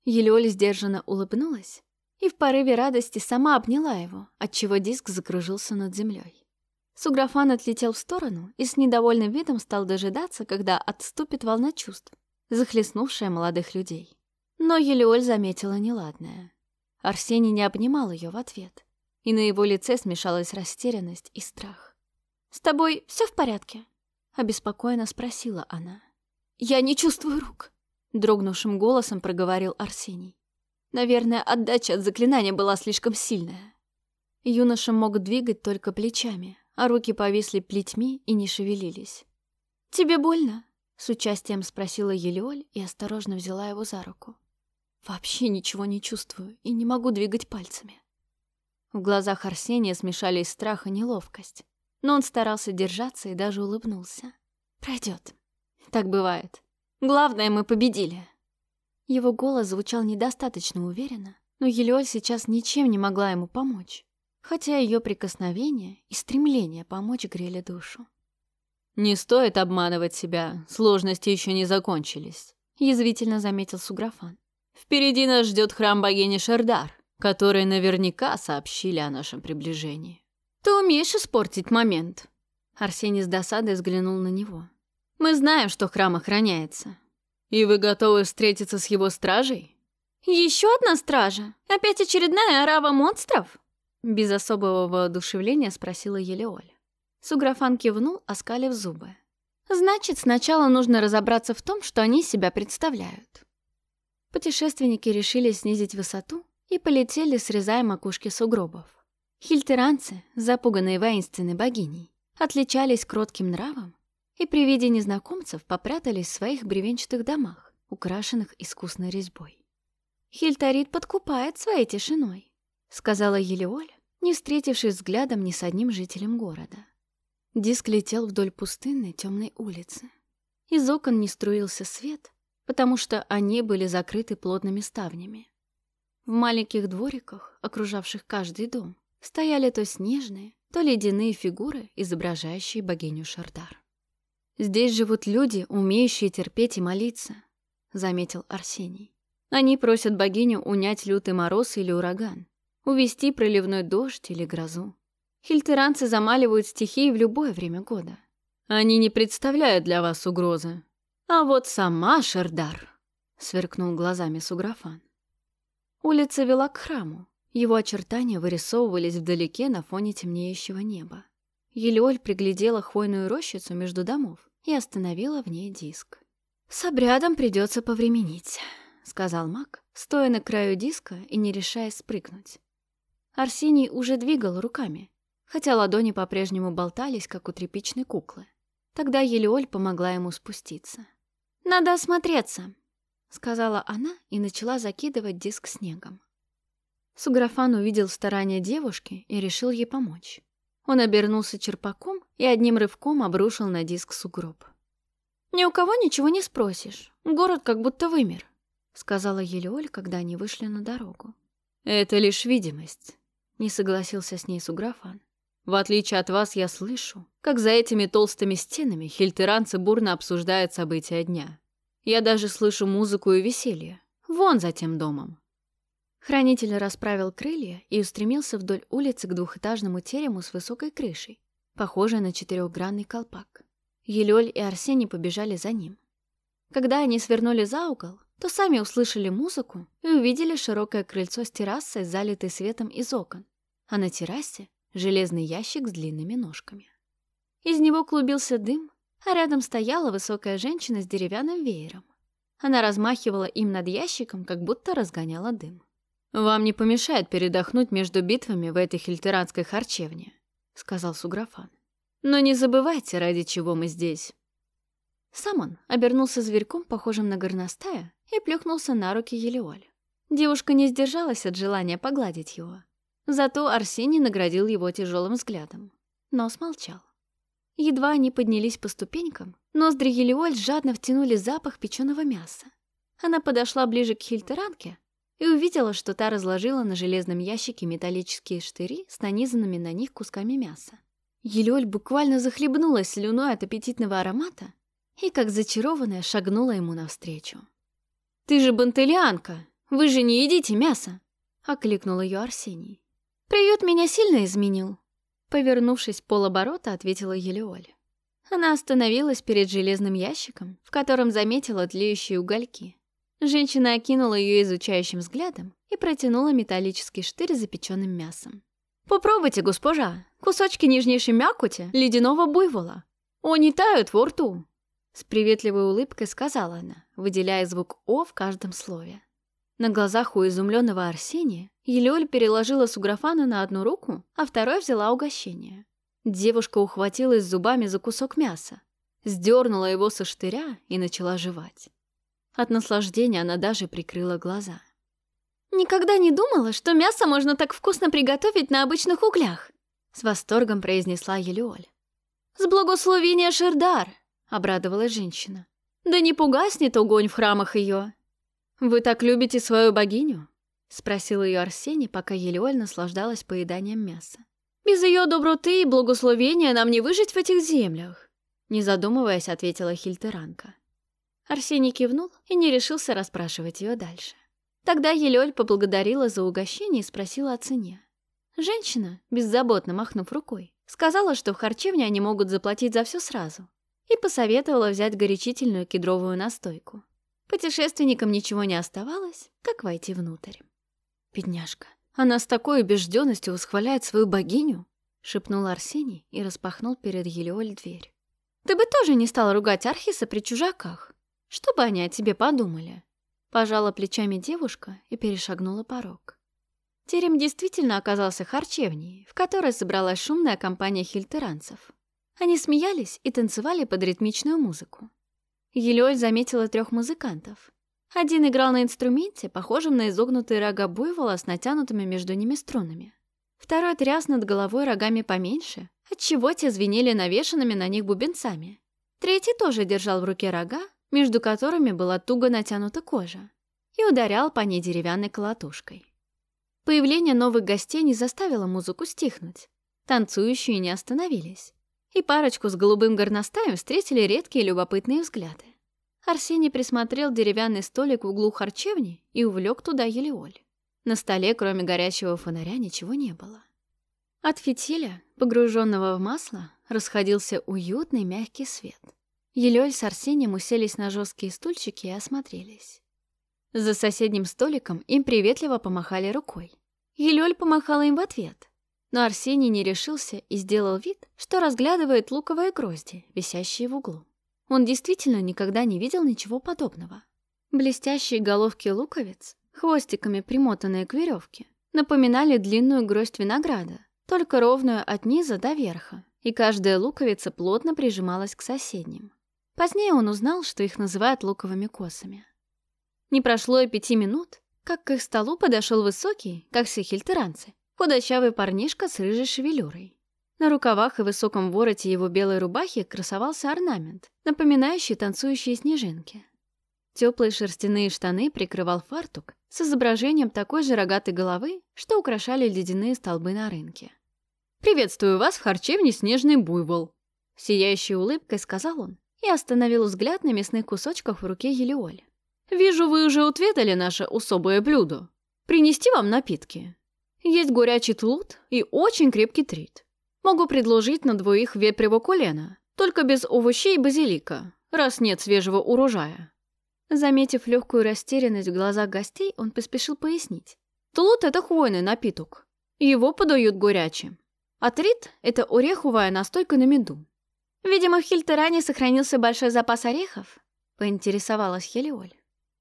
Елёля сдержанно улыбнулась и в порыве радости сама обняла его, отчего диск закружился над землей. Суграфан отлетел в сторону и с недовольным видом стал дожидаться, когда отступит волна чувств, захлестнувшая молодых людей. Но Елеоль заметила неладное. Арсений не обнимал ее в ответ и на его лице смешалась растерянность и страх. «С тобой все в порядке?» — обеспокоенно спросила она. «Я не чувствую рук», — дрогнувшим голосом проговорил Арсений. Наверное, отдача от заклинания была слишком сильная. Юноша мог двигать только плечами, а руки повисли плетьми и не шевелились. «Тебе больно?» — с участием спросила Елеоль и осторожно взяла его за руку. «Вообще ничего не чувствую и не могу двигать пальцами». В глазах Арсения смешались страх и неловкость. Но он старался держаться и даже улыбнулся. «Пройдет. Так бывает. Главное, мы победили». Его голос звучал недостаточно уверенно, но Елеоль сейчас ничем не могла ему помочь. хотя ее прикосновение и стремление помочь грели душу. «Не стоит обманывать себя, сложности еще не закончились», — язвительно заметил Суграфан. «Впереди нас ждет храм богини Шердар, которые наверняка сообщили о нашем приближении». «Ты умеешь испортить момент», — Арсений с досадой взглянул на него. «Мы знаем, что храм охраняется». «И вы готовы встретиться с его стражей?» «Еще одна стража? Опять очередная орава монстров?» Без особого воодушевления спросила Елеоль. Суграфан кивнул, оскалив зубы. «Значит, сначала нужно разобраться в том, что они себя представляют». Путешественники решили снизить высоту и полетели, срезая макушки сугробов. Хильтеранцы, запуганные воинственной богиней, отличались кротким нравом и при виде незнакомцев попрятались в своих бревенчатых домах, украшенных искусной резьбой. «Хильтарит подкупает своей тишиной», сказала Елеоль, не встретившись взглядом ни с одним жителем города. Диск летел вдоль пустынной темной улицы. Из окон не струился свет, потому что они были закрыты плотными ставнями. В маленьких двориках, окружавших каждый дом, стояли то снежные, то ледяные фигуры, изображающие богиню Шардар. «Здесь живут люди, умеющие терпеть и молиться», — заметил Арсений. «Они просят богиню унять лютый мороз или ураган, увести проливной дождь или грозу. Хильтеранцы замаливают стихии в любое время года. Они не представляют для вас угрозы. А вот сама Шердар, сверкнул глазами Суграфан. Улица вела к храму. Его очертания вырисовывались вдалеке на фоне темнеющего неба. Елеоль приглядела хвойную рощицу между домов и остановила в ней диск. «С обрядом придется повременить», — сказал маг, стоя на краю диска и не решаясь спрыгнуть. Арсений уже двигал руками, хотя ладони по-прежнему болтались, как у тряпичной куклы. Тогда Елеоль помогла ему спуститься. «Надо осмотреться», — сказала она и начала закидывать диск снегом. Суграфан увидел старания девушки и решил ей помочь. Он обернулся черпаком и одним рывком обрушил на диск сугроб. «Ни у кого ничего не спросишь. Город как будто вымер», — сказала Елеоль, когда они вышли на дорогу. «Это лишь видимость. Не согласился с ней Суграфан. В отличие от вас, я слышу, как за этими толстыми стенами хильтеранцы бурно обсуждают события дня. Я даже слышу музыку и веселье. Вон за тем домом. Хранитель расправил крылья и устремился вдоль улицы к двухэтажному терему с высокой крышей, похожей на четырехгранный колпак. Елёль и Арсений побежали за ним. Когда они свернули за угол, то сами услышали музыку и увидели широкое крыльцо с террасой, залитой светом из окон а на террасе — железный ящик с длинными ножками. Из него клубился дым, а рядом стояла высокая женщина с деревянным веером. Она размахивала им над ящиком, как будто разгоняла дым. «Вам не помешает передохнуть между битвами в этой хильтеранской харчевне», — сказал Суграфан. «Но не забывайте, ради чего мы здесь». Сам он обернулся зверьком, похожим на горностая, и плюхнулся на руки Елеоль. Девушка не сдержалась от желания погладить его. Зато Арсений наградил его тяжелым взглядом, но смолчал. Едва они поднялись по ступенькам, ноздри Елеоль жадно втянули запах печеного мяса. Она подошла ближе к Хильтеранке и увидела, что та разложила на железном ящике металлические штыри с нанизанными на них кусками мяса. Елеоль буквально захлебнулась слюной от аппетитного аромата и, как зачарованная, шагнула ему навстречу. «Ты же бантелианка! Вы же не едите мясо!» — окликнул ее Арсений. «Приют меня сильно изменил», — повернувшись полоборота, ответила Елеоль. Она остановилась перед железным ящиком, в котором заметила тлеющие угольки. Женщина окинула ее изучающим взглядом и протянула металлический штырь с запеченным мясом. «Попробуйте, госпожа, кусочки нежнейшей мякоти ледяного буйвола. Они тают во рту!» С приветливой улыбкой сказала она, выделяя звук «о» в каждом слове. На глазах у изумленного Арсения Елеоль переложила суграфана на одну руку, а второй взяла угощение. Девушка ухватилась зубами за кусок мяса, сдернула его со штыря и начала жевать. От наслаждения она даже прикрыла глаза. «Никогда не думала, что мясо можно так вкусно приготовить на обычных углях!» С восторгом произнесла Елеоль. «С благословения Шердар!» — обрадовалась женщина. «Да не погаснет огонь в храмах ее!» «Вы так любите свою богиню?» — Спросил ее Арсений, пока Елеоль наслаждалась поеданием мяса. «Без ее доброты и благословения нам не выжить в этих землях», не задумываясь, ответила Хильтеранка. Арсений кивнул и не решился расспрашивать ее дальше. Тогда Елеоль поблагодарила за угощение и спросила о цене. Женщина, беззаботно махнув рукой, сказала, что в харчевне они могут заплатить за все сразу, и посоветовала взять горячительную кедровую настойку. Путешественникам ничего не оставалось, как войти внутрь. «Бедняжка, она с такой убежденностью восхваляет свою богиню!» — шепнул Арсений и распахнул перед Елеоль дверь. «Ты бы тоже не стала ругать Архиса при чужаках. Что бы они о тебе подумали?» Пожала плечами девушка и перешагнула порог. Терем действительно оказался харчевней, в которой собралась шумная компания хильтеранцев. Они смеялись и танцевали под ритмичную музыку. Елёль заметила трех музыкантов. Один играл на инструменте, похожем на изогнутые рога буйвола с натянутыми между ними струнами. Второй тряс над головой рогами поменьше, отчего те звенели навешанными на них бубенцами. Третий тоже держал в руке рога, между которыми была туго натянута кожа, и ударял по ней деревянной колотушкой. Появление новых гостей не заставило музыку стихнуть. Танцующие не остановились. И парочку с голубым горностаем встретили редкие любопытные взгляды. Арсений присмотрел деревянный столик в углу харчевни и увлек туда Елеоль. На столе, кроме горящего фонаря, ничего не было. От фитиля, погруженного в масло, расходился уютный мягкий свет — Елёль с Арсением уселись на жесткие стульчики и осмотрелись. За соседним столиком им приветливо помахали рукой. Елёль помахала им в ответ, но Арсений не решился и сделал вид, что разглядывает луковые грозди, висящие в углу. Он действительно никогда не видел ничего подобного. Блестящие головки луковиц, хвостиками примотанные к веревке, напоминали длинную гроздь винограда, только ровную от низа до верха, и каждая луковица плотно прижималась к соседним. Позднее он узнал, что их называют луковыми косами. Не прошло и пяти минут, как к их столу подошел высокий, как все хильтеранцы, худощавый парнишка с рыжей шевелюрой. На рукавах и высоком вороте его белой рубахи красовался орнамент, напоминающий танцующие снежинки. Теплые шерстяные штаны прикрывал фартук с изображением такой же рогатой головы, что украшали ледяные столбы на рынке. «Приветствую вас в харчевне «Снежный буйвол», — сияющей улыбкой сказал он и остановил взгляд на мясных кусочках в руке Елеоли. «Вижу, вы уже отведали наше особое блюдо. Принести вам напитки. Есть горячий тлут и очень крепкий трит. Могу предложить на двоих вепрево колено, только без овощей и базилика, раз нет свежего урожая». Заметив легкую растерянность в глазах гостей, он поспешил пояснить. Тлут — это хвойный напиток. Его подают горячим. А трит — это ореховая настойка на меду. «Видимо, в Хильтеране сохранился большой запас орехов», — поинтересовалась Хелиоль.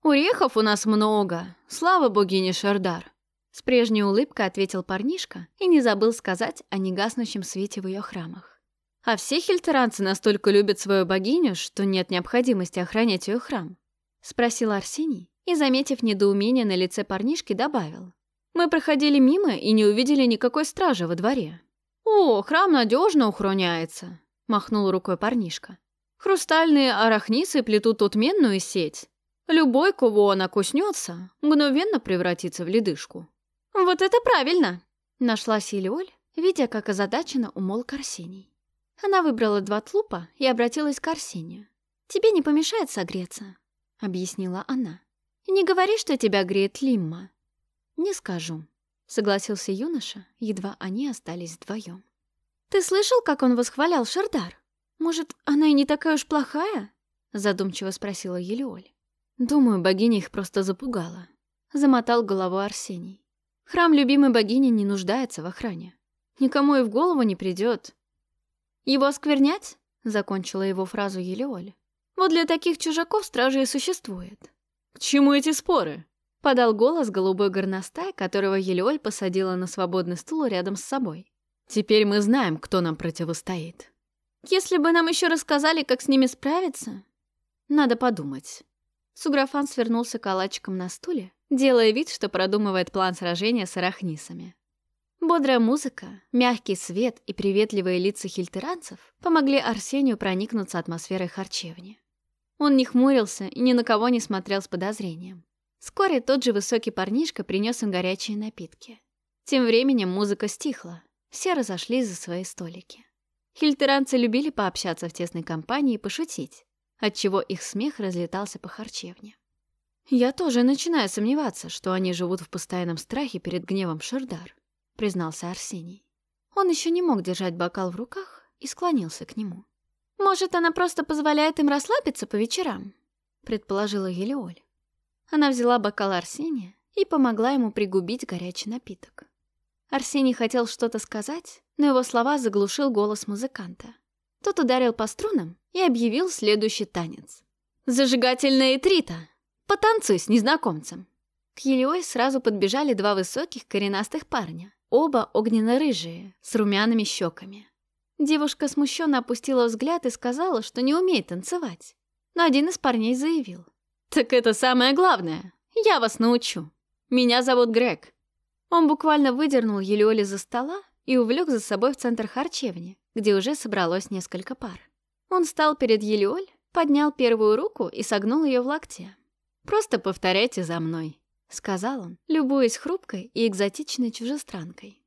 «Орехов у нас много, слава богине Шардар», — с прежней улыбкой ответил парнишка и не забыл сказать о негаснущем свете в ее храмах. «А все хильтеранцы настолько любят свою богиню, что нет необходимости охранять ее храм», — спросил Арсений и, заметив недоумение на лице парнишки, добавил. «Мы проходили мимо и не увидели никакой стражи во дворе». «О, храм надежно охраняется», махнул рукой парнишка. Хрустальные арахнисы плетут отменную сеть. Любой, кого она куснется, мгновенно превратится в ледышку. «Вот это правильно!» — нашла Силиоль, видя, как озадаченно умолк Арсений. Она выбрала два тлупа и обратилась к Арсению. «Тебе не помешает согреться», — объяснила она. «И не говори, что тебя греет Лимма». «Не скажу», — согласился юноша, едва они остались вдвоем. «Ты слышал, как он восхвалял Шардар? Может, она и не такая уж плохая?» Задумчиво спросила Елеоль. «Думаю, богиня их просто запугала». Замотал головой Арсений. «Храм любимой богини не нуждается в охране. Никому и в голову не придет. «Его осквернять?» — закончила его фразу Елеоль. «Вот для таких чужаков стражи и существует». «К чему эти споры?» — подал голос голубой горностай, которого Елеоль посадила на свободный стул рядом с собой. Теперь мы знаем, кто нам противостоит. Если бы нам еще рассказали, как с ними справиться, надо подумать. Суграфан свернулся калачиком на стуле, делая вид, что продумывает план сражения с арахнисами. Бодрая музыка, мягкий свет и приветливые лица хильтеранцев помогли Арсению проникнуться атмосферой харчевни. Он не хмурился и ни на кого не смотрел с подозрением. Вскоре тот же высокий парнишка принес им горячие напитки. Тем временем музыка стихла, все разошлись за свои столики. Хильтеранцы любили пообщаться в тесной компании и пошутить, отчего их смех разлетался по харчевне. «Я тоже начинаю сомневаться, что они живут в постоянном страхе перед гневом Шердар», — признался Арсений. Он еще не мог держать бокал в руках и склонился к нему. «Может, она просто позволяет им расслабиться по вечерам?» — предположила Елеоль. Она взяла бокал Арсения и помогла ему пригубить горячий напиток. Арсений хотел что-то сказать, но его слова заглушил голос музыканта. Тот ударил по струнам и объявил следующий танец. «Зажигательная трита! Потанцуй с незнакомцем!» К Елеой сразу подбежали два высоких коренастых парня, оба огненно-рыжие, с румяными щеками. Девушка смущенно опустила взгляд и сказала, что не умеет танцевать. Но один из парней заявил. «Так это самое главное. Я вас научу. Меня зовут Грег». Он буквально выдернул Елеоли за стола и увлек за собой в центр харчевни, где уже собралось несколько пар. Он стал перед Елеоль, поднял первую руку и согнул ее в локте. «Просто повторяйте за мной», — сказал он, любуясь хрупкой и экзотичной чужестранкой.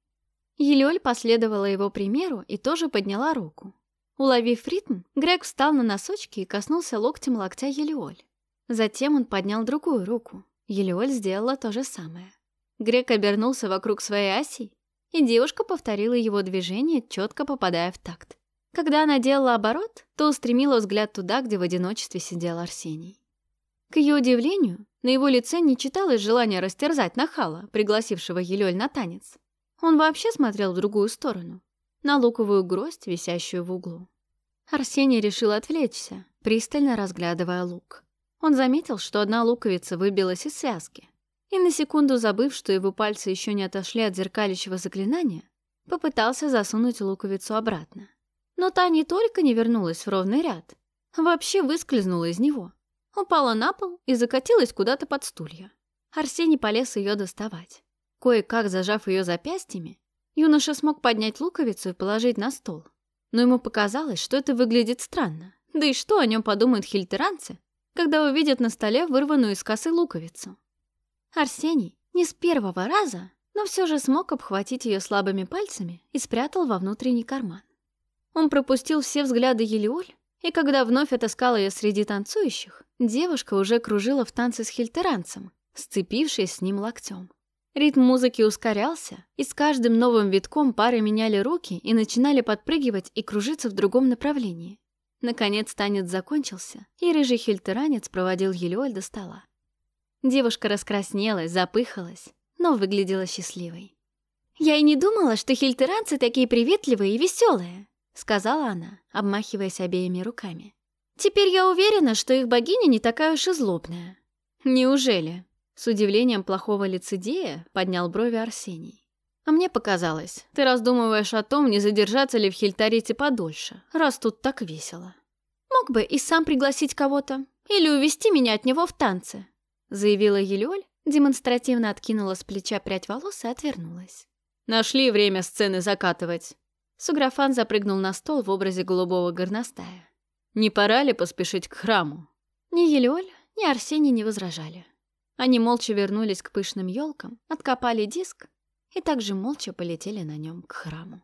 Елеоль последовала его примеру и тоже подняла руку. Уловив ритм, Грег встал на носочки и коснулся локтем локтя Елеоль. Затем он поднял другую руку. Елеоль сделала то же самое. Грек обернулся вокруг своей оси, и девушка повторила его движение, четко попадая в такт. Когда она делала оборот, то устремила взгляд туда, где в одиночестве сидел Арсений. К ее удивлению, на его лице не читалось желания растерзать нахала, пригласившего Елёль на танец. Он вообще смотрел в другую сторону, на луковую гроздь, висящую в углу. Арсений решил отвлечься, пристально разглядывая лук. Он заметил, что одна луковица выбилась из связки, и на секунду забыв, что его пальцы еще не отошли от зеркалящего заклинания, попытался засунуть луковицу обратно. Но та не только не вернулась в ровный ряд, вообще выскользнула из него, упала на пол и закатилась куда-то под стулья. Арсений полез ее доставать. Кое-как зажав ее запястьями, юноша смог поднять луковицу и положить на стол. Но ему показалось, что это выглядит странно. Да и что о нем подумают хильтеранцы, когда увидят на столе вырванную из косы луковицу. Арсений не с первого раза, но все же смог обхватить ее слабыми пальцами и спрятал во внутренний карман. Он пропустил все взгляды Елиоль, и когда вновь отыскал ее среди танцующих, девушка уже кружила в танце с хильтеранцем, сцепившись с ним локтем. Ритм музыки ускорялся, и с каждым новым витком пары меняли руки и начинали подпрыгивать и кружиться в другом направлении. Наконец танец закончился, и рыжий хильтеранец проводил Елеоль до стола. Девушка раскраснелась, запыхалась, но выглядела счастливой. «Я и не думала, что хильтеранцы такие приветливые и веселые», сказала она, обмахиваясь обеими руками. «Теперь я уверена, что их богиня не такая уж и злобная». «Неужели?» С удивлением плохого лицедея поднял брови Арсений. «А мне показалось, ты раздумываешь о том, не задержаться ли в Хильтарите подольше, раз тут так весело. Мог бы и сам пригласить кого-то, или увести меня от него в танцы», заявила Елёль, демонстративно откинула с плеча прядь волос и отвернулась. «Нашли время сцены закатывать». Суграфан запрыгнул на стол в образе голубого горностая. «Не пора ли поспешить к храму?» Ни Елёль, ни Арсений не возражали. Они молча вернулись к пышным елкам, откопали диск и также молча полетели на нем к храму.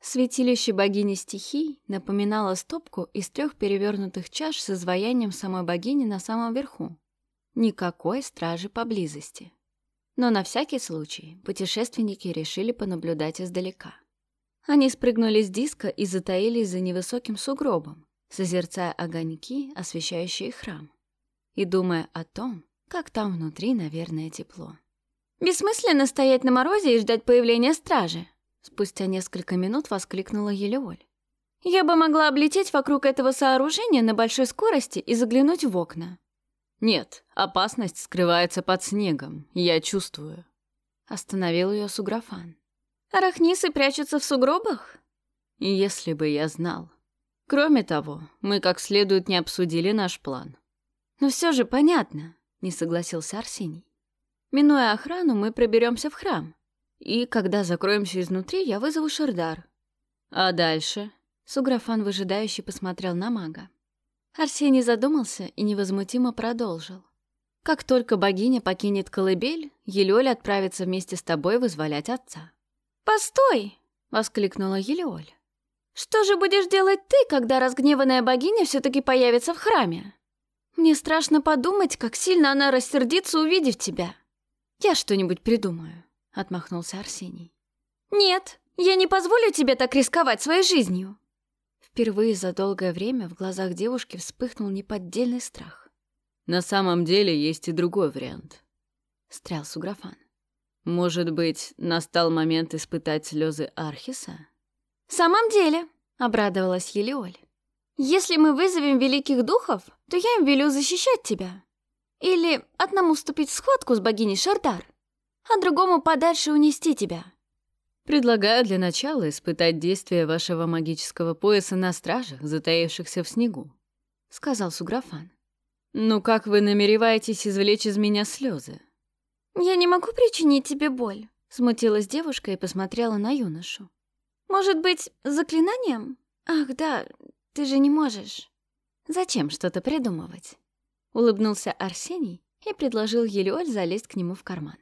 Святилище богини стихий напоминало стопку из трех перевернутых чаш с изваянием самой богини на самом верху. Никакой стражи поблизости. Но на всякий случай путешественники решили понаблюдать издалека. Они спрыгнули с диска и затаились за невысоким сугробом, созерцая огоньки, освещающие храм, и думая о том, как там внутри, наверное, тепло. «Бессмысленно стоять на морозе и ждать появления стражи», спустя несколько минут воскликнула Елеоль. «Я бы могла облететь вокруг этого сооружения на большой скорости и заглянуть в окна». «Нет, опасность скрывается под снегом, я чувствую». Остановил ее Суграфан. «Арахнисы прячутся в сугробах?» «Если бы я знал. Кроме того, мы как следует не обсудили наш план». «Но все же понятно», — не согласился Арсений. «Минуя охрану, мы проберемся в храм. И когда закроемся изнутри, я вызову Шердар. А дальше? Суграфан выжидающе посмотрел на мага. Арсений задумался и невозмутимо продолжил. Как только богиня покинет колыбель, Елеоль отправится вместе с тобой вызволять отца». «Постой!» — воскликнула Елеоль. «Что же будешь делать ты, когда разгневанная богиня все таки появится в храме? Мне страшно подумать, как сильно она рассердится, увидев тебя». «Я что-нибудь придумаю», — отмахнулся Арсений. «Нет, я не позволю тебе так рисковать своей жизнью!» Впервые за долгое время в глазах девушки вспыхнул неподдельный страх. «На самом деле есть и другой вариант», — стрял Суграфан. «Может быть, настал момент испытать слезы Архиса?» «В самом деле», — обрадовалась Елеоль. «Если мы вызовем великих духов, то я им велю защищать тебя. Или одному вступить в схватку с богиней Шардар, а другому подальше унести тебя. Предлагаю для начала испытать действие вашего магического пояса на стражах, затаившихся в снегу, сказал Суграфан. Ну как вы намереваетесь извлечь из меня слезы? Я не могу причинить тебе боль, смутилась девушка и посмотрела на юношу. Может быть, заклинанием? Ах, да, ты же не можешь. Зачем что-то придумывать? Улыбнулся Арсений и предложил Елеоль залезть к нему в карман.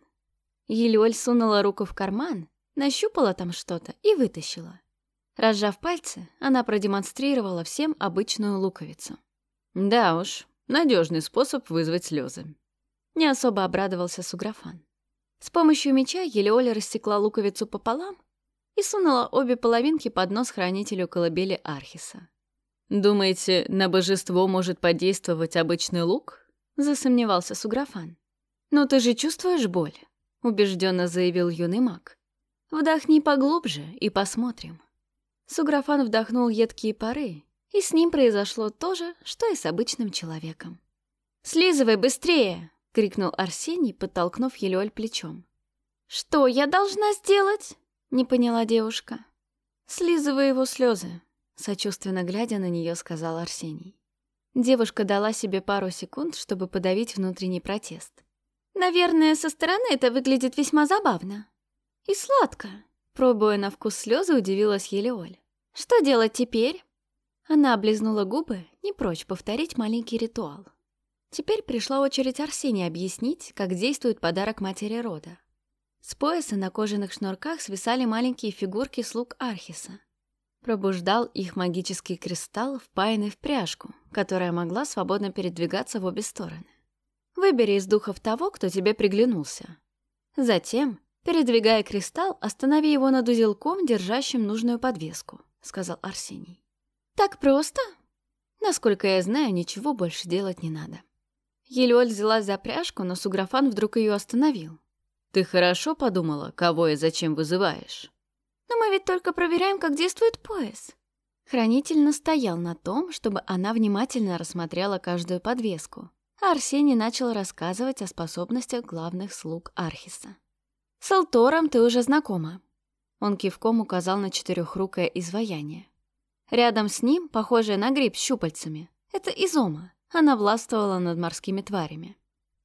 Елеоль сунула руку в карман Нащупала там что-то и вытащила. Разжав пальцы, она продемонстрировала всем обычную луковицу. Да уж, надежный способ вызвать слезы. Не особо обрадовался Суграфан. С помощью меча Елеоля рассекла луковицу пополам и сунула обе половинки под нос хранителю колыбели Архиса. «Думаете, на божество может подействовать обычный лук?» — засомневался Суграфан. «Но ты же чувствуешь боль?» — убежденно заявил юный маг. Вдохни поглубже и посмотрим. Суграфан вдохнул едкие пары, и с ним произошло то же, что и с обычным человеком. «Слизывай быстрее!» — крикнул Арсений, подтолкнув Елёль плечом. «Что я должна сделать?» — не поняла девушка. «Слизывай его слезы», — сочувственно глядя на нее, сказал Арсений. Девушка дала себе пару секунд, чтобы подавить внутренний протест. «Наверное, со стороны это выглядит весьма забавно», и сладко. Пробуя на вкус слезы, удивилась Елеоль. Что делать теперь? Она облизнула губы, не прочь повторить маленький ритуал. Теперь пришла очередь Арсения объяснить, как действует подарок матери рода. С пояса на кожаных шнурках свисали маленькие фигурки слуг Архиса. Пробуждал их магический кристалл, впаянный в пряжку, которая могла свободно передвигаться в обе стороны. Выбери из духов того, кто тебе приглянулся. Затем «Передвигая кристалл, останови его над узелком, держащим нужную подвеску», — сказал Арсений. «Так просто?» Насколько я знаю, ничего больше делать не надо. Елёль взялась за пряжку, но Суграфан вдруг ее остановил. «Ты хорошо подумала, кого и зачем вызываешь?» «Но мы ведь только проверяем, как действует пояс». Хранитель настоял на том, чтобы она внимательно рассмотрела каждую подвеску, Арсений начал рассказывать о способностях главных слуг Архиса. «С Алтором ты уже знакома». Он кивком указал на четырехрукое изваяние. Рядом с ним, похожее на гриб с щупальцами, это Изома. Она властвовала над морскими тварями.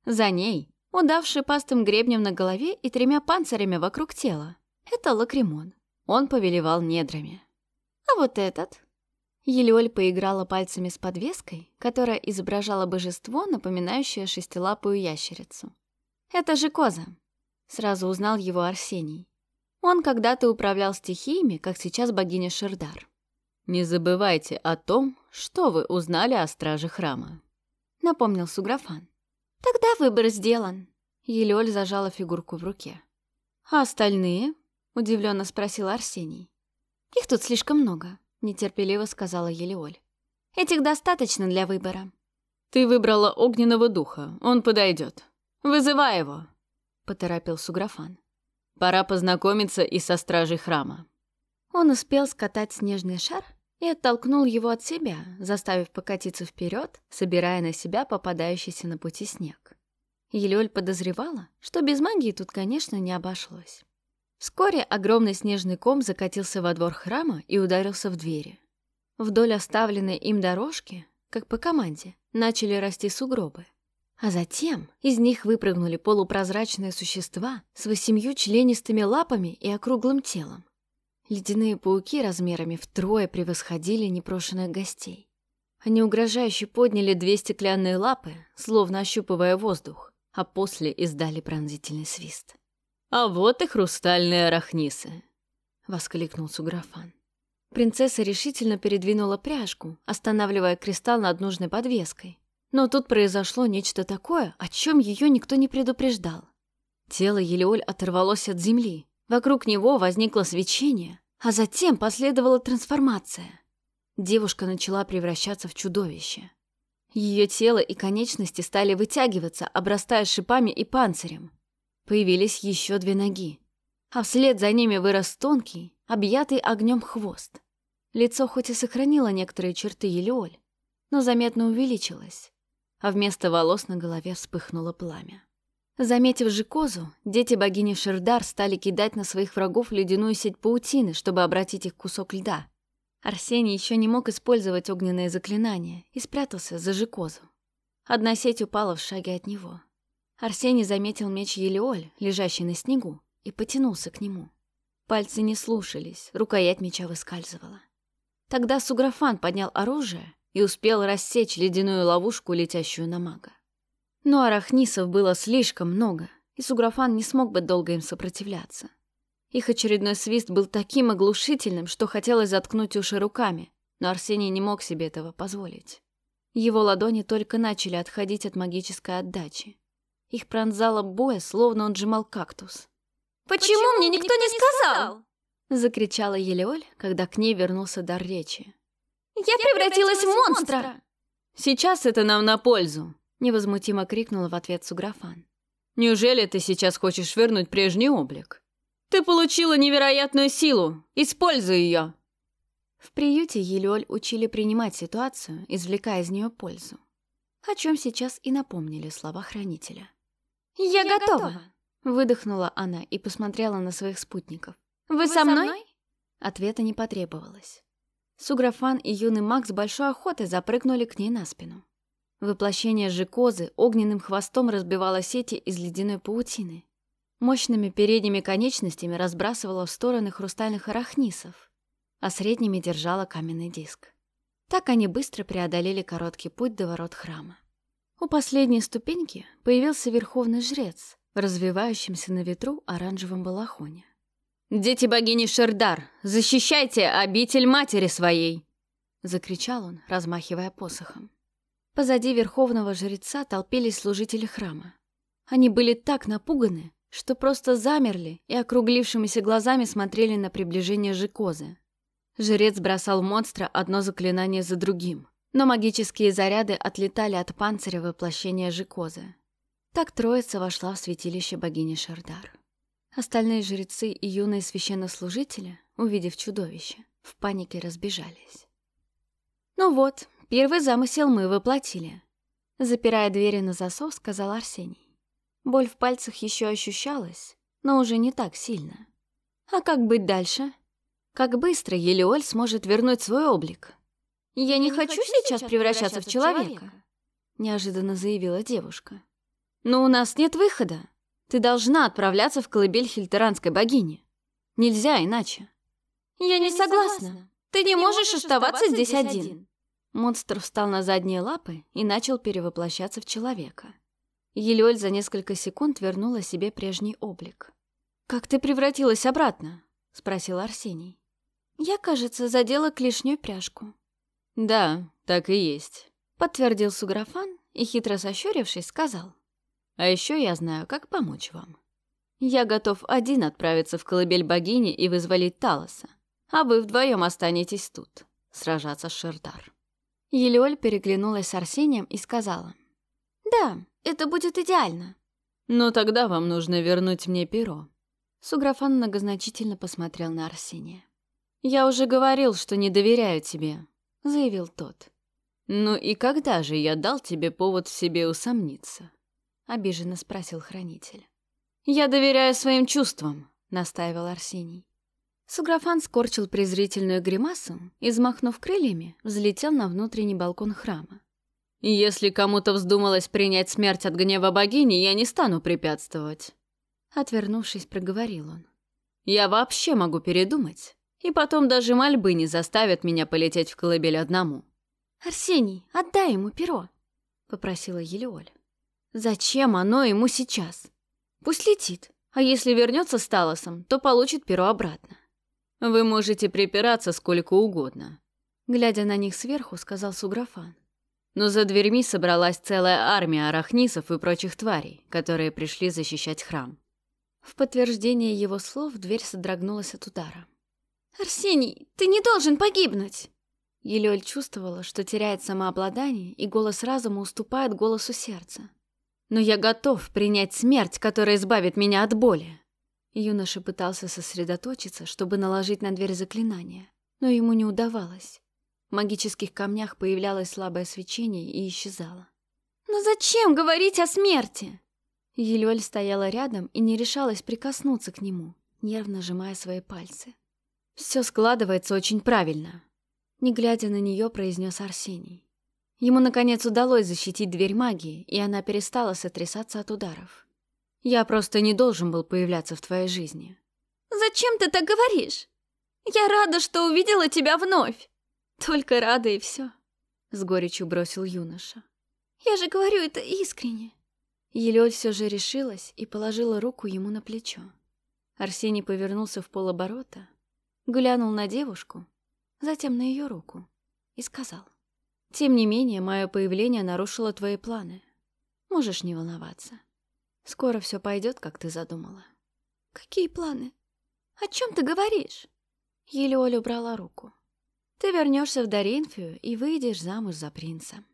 За ней, удавший пастым гребнем на голове и тремя панцирями вокруг тела, это Лакримон. Он повелевал недрами. А вот этот? Елёль поиграла пальцами с подвеской, которая изображала божество, напоминающее шестилапую ящерицу. Это же Коза, Сразу узнал его Арсений. Он когда-то управлял стихиями, как сейчас богиня Шердар. «Не забывайте о том, что вы узнали о страже храма», — напомнил Суграфан. «Тогда выбор сделан». Елёль зажала фигурку в руке. «А остальные?» — удивленно спросил Арсений. «Их тут слишком много», — нетерпеливо сказала Елеоль. «Этих достаточно для выбора». «Ты выбрала огненного духа, он подойдет. Вызывай его!» — поторопил Суграфан. «Пора познакомиться и со стражей храма». Он успел скатать снежный шар и оттолкнул его от себя, заставив покатиться вперед, собирая на себя попадающийся на пути снег. Елёль подозревала, что без магии тут, конечно, не обошлось. Вскоре огромный снежный ком закатился во двор храма и ударился в двери. Вдоль оставленной им дорожки, как по команде, начали расти сугробы. А затем из них выпрыгнули полупрозрачные существа с восемью членистыми лапами и округлым телом. Ледяные пауки размерами втрое превосходили непрошенных гостей. Они угрожающе подняли две стеклянные лапы, словно ощупывая воздух, а после издали пронзительный свист. «А вот и хрустальные арахнисы!» — воскликнул Суграфан. Принцесса решительно передвинула пряжку, останавливая кристалл над нужной подвеской. Но тут произошло нечто такое, о чем ее никто не предупреждал. Тело Елеоль оторвалось от земли. Вокруг него возникло свечение, а затем последовала трансформация. Девушка начала превращаться в чудовище. Ее тело и конечности стали вытягиваться, обрастая шипами и панцирем. Появились еще две ноги, а вслед за ними вырос тонкий, объятый огнем хвост. Лицо хоть и сохранило некоторые черты Елеоль, но заметно увеличилось, а вместо волос на голове вспыхнуло пламя. Заметив же козу, дети богини Шердар стали кидать на своих врагов ледяную сеть паутины, чтобы обратить их кусок льда. Арсений еще не мог использовать огненные заклинания и спрятался за Жикозу. Одна сеть упала в шаге от него. Арсений заметил меч Елеоль, лежащий на снегу, и потянулся к нему. Пальцы не слушались, рукоять меча выскальзывала. Тогда Суграфан поднял оружие и успел рассечь ледяную ловушку, летящую на мага. Но арахнисов было слишком много, и Суграфан не смог бы долго им сопротивляться. Их очередной свист был таким оглушительным, что хотелось заткнуть уши руками, но Арсений не мог себе этого позволить. Его ладони только начали отходить от магической отдачи. Их пронзало боя, словно он сжимал кактус. «Почему, Почему мне никто, никто не сказал?» Закричала Елеоль, когда к ней вернулся дар речи. «Я, Я превратилась, превратилась в монстра!», монстра. «Сейчас это нам на пользу!» Невозмутимо крикнула в ответ Суграфан. «Неужели ты сейчас хочешь вернуть прежний облик? Ты получила невероятную силу! Используй ее!» В приюте Елёль учили принимать ситуацию, извлекая из нее пользу. О чем сейчас и напомнили слова хранителя. «Я, готова!». Выдохнула она и посмотрела на своих спутников. «Вы, со мной?» мной? Ответа не потребовалось. Суграфан и юный Макс с большой охотой запрыгнули к ней на спину. Воплощение жикозы огненным хвостом разбивало сети из ледяной паутины. Мощными передними конечностями разбрасывало в стороны хрустальных арахнисов, а средними держала каменный диск. Так они быстро преодолели короткий путь до ворот храма. У последней ступеньки появился верховный жрец в развивающемся на ветру оранжевом балахоне. «Дети богини Шердар, защищайте обитель матери своей!» — закричал он, размахивая посохом. Позади верховного жреца толпились служители храма. Они были так напуганы, что просто замерли и округлившимися глазами смотрели на приближение Жикозы. Жрец бросал монстра одно заклинание за другим, но магические заряды отлетали от панциря воплощения Жикозы. Так троица вошла в святилище богини Шардар. Остальные жрецы и юные священнослужители, увидев чудовище, в панике разбежались. Ну вот, Первый замысел мы воплотили. Запирая двери на засов, сказал Арсений. Боль в пальцах еще ощущалась, но уже не так сильно. А как быть дальше? Как быстро Елеоль сможет вернуть свой облик? «Я не, хочу, сейчас превращаться в человека», человека. неожиданно заявила девушка. «Но у нас нет выхода. Ты должна отправляться в колыбель хильтеранской богини. Нельзя иначе». «Я не, согласна. Ты не можешь оставаться здесь один». Монстр встал на задние лапы и начал перевоплощаться в человека. Елёль за несколько секунд вернула себе прежний облик. «Как ты превратилась обратно?» — спросил Арсений. «Я, кажется, задела клешней пряжку». «Да, так и есть», — подтвердил Суграфан и, хитро сощурившись, сказал. «А еще я знаю, как помочь вам. Я готов один отправиться в колыбель богини и вызволить Талоса, а вы вдвоем останетесь тут, сражаться с Шердар». Елёль переглянулась с Арсением и сказала. «Да, это будет идеально». «Но тогда вам нужно вернуть мне перо». Суграфан многозначительно посмотрел на Арсения. «Я уже говорил, что не доверяю тебе», — заявил тот. «Ну и когда же я дал тебе повод в себе усомниться?» — обиженно спросил хранитель. «Я доверяю своим чувствам», — настаивал Арсений. Суграфан скорчил презрительную гримасу и, взмахнув крыльями, взлетел на внутренний балкон храма. «Если кому-то вздумалось принять смерть от гнева богини, я не стану препятствовать», — отвернувшись, проговорил он. «Я вообще могу передумать, и потом даже мольбы не заставят меня полететь в колыбель одному». «Арсений, отдай ему перо», — попросила Елеоль. Зачем оно ему сейчас? Пусть летит, а если вернется с Талосом, то получит перо обратно. Вы можете припираться сколько угодно. Глядя на них сверху, сказал Суграфан. Но за дверьми собралась целая армия арахнисов и прочих тварей, которые пришли защищать храм. В подтверждение его слов дверь содрогнулась от удара. «Арсений, ты не должен погибнуть!» Елёль чувствовала, что теряет самообладание, и голос разума уступает голосу сердца. «Но я готов принять смерть, которая избавит меня от боли!» Юноша пытался сосредоточиться, чтобы наложить на дверь заклинание, но ему не удавалось. В магических камнях появлялось слабое свечение и исчезало. «Но зачем говорить о смерти?» Елёль стояла рядом и не решалась прикоснуться к нему, нервно сжимая свои пальцы. Все складывается очень правильно», — не глядя на нее, произнес Арсений. Ему, наконец, удалось защитить дверь магии, и она перестала сотрясаться от ударов. «Я просто не должен был появляться в твоей жизни». «Зачем ты так говоришь? Я рада, что увидела тебя вновь!» «Только рада и все», — с горечью бросил юноша. «Я же говорю это искренне». Елёль все же решилась и положила руку ему на плечо. Арсений повернулся в полоборота, глянул на девушку, затем на ее руку и сказал. «Тем не менее, мое появление нарушило твои планы. Можешь не волноваться. Скоро все пойдет, как ты задумала». «Какие планы? О чем ты говоришь?» Еле Оля убрала руку. «Ты вернешься в Даринфию и выйдешь замуж за принца».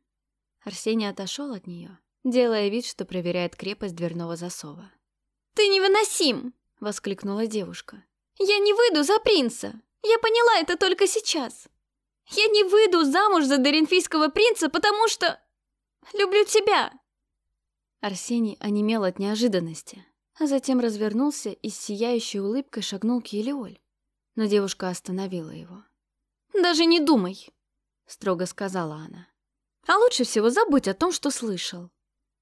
Арсений отошел от нее, делая вид, что проверяет крепость дверного засова. «Ты невыносим!» — воскликнула девушка. Я не выйду за принца. Я поняла это только сейчас. Я не выйду замуж за Доринфийского принца, потому что... люблю тебя. Арсений онемел от неожиданности, а затем развернулся и с сияющей улыбкой шагнул к Елеоль. Но девушка остановила его. «Даже не думай», — строго сказала она. «А лучше всего забудь о том, что слышал».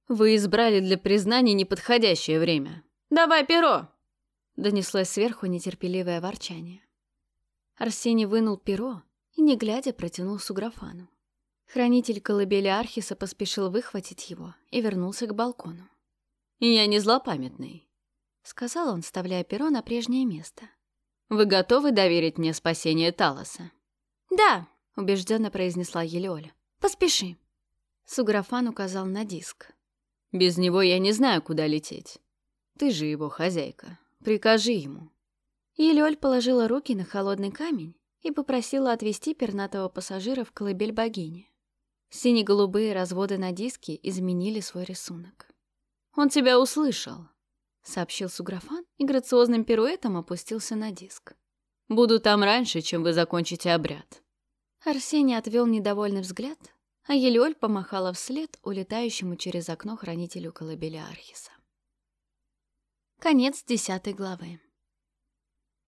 «Вы избрали для признания неподходящее время. Давай перо!» Донеслось сверху нетерпеливое ворчание. Арсений вынул перо и, не глядя, протянул Суграфану. Хранитель колыбели Архиса поспешил выхватить его и вернулся к балкону. «Я не злопамятный», — сказал он, вставляя перо на прежнее место. «Вы готовы доверить мне спасение Талоса?» «Да», — убежденно произнесла Елеоля. «Поспеши». Суграфан указал на диск. «Без него я не знаю, куда лететь. Ты же его хозяйка». Прикажи ему». Елёль положила руки на холодный камень и попросила отвезти пернатого пассажира в колыбель богини. Сине-голубые разводы на диске изменили свой рисунок. «Он тебя услышал», — сообщил Суграфан и грациозным пируэтом опустился на диск. «Буду там раньше, чем вы закончите обряд». Арсений отвел недовольный взгляд, а Елеоль помахала вслед улетающему через окно хранителю колыбели Архиса. Конец десятой главы.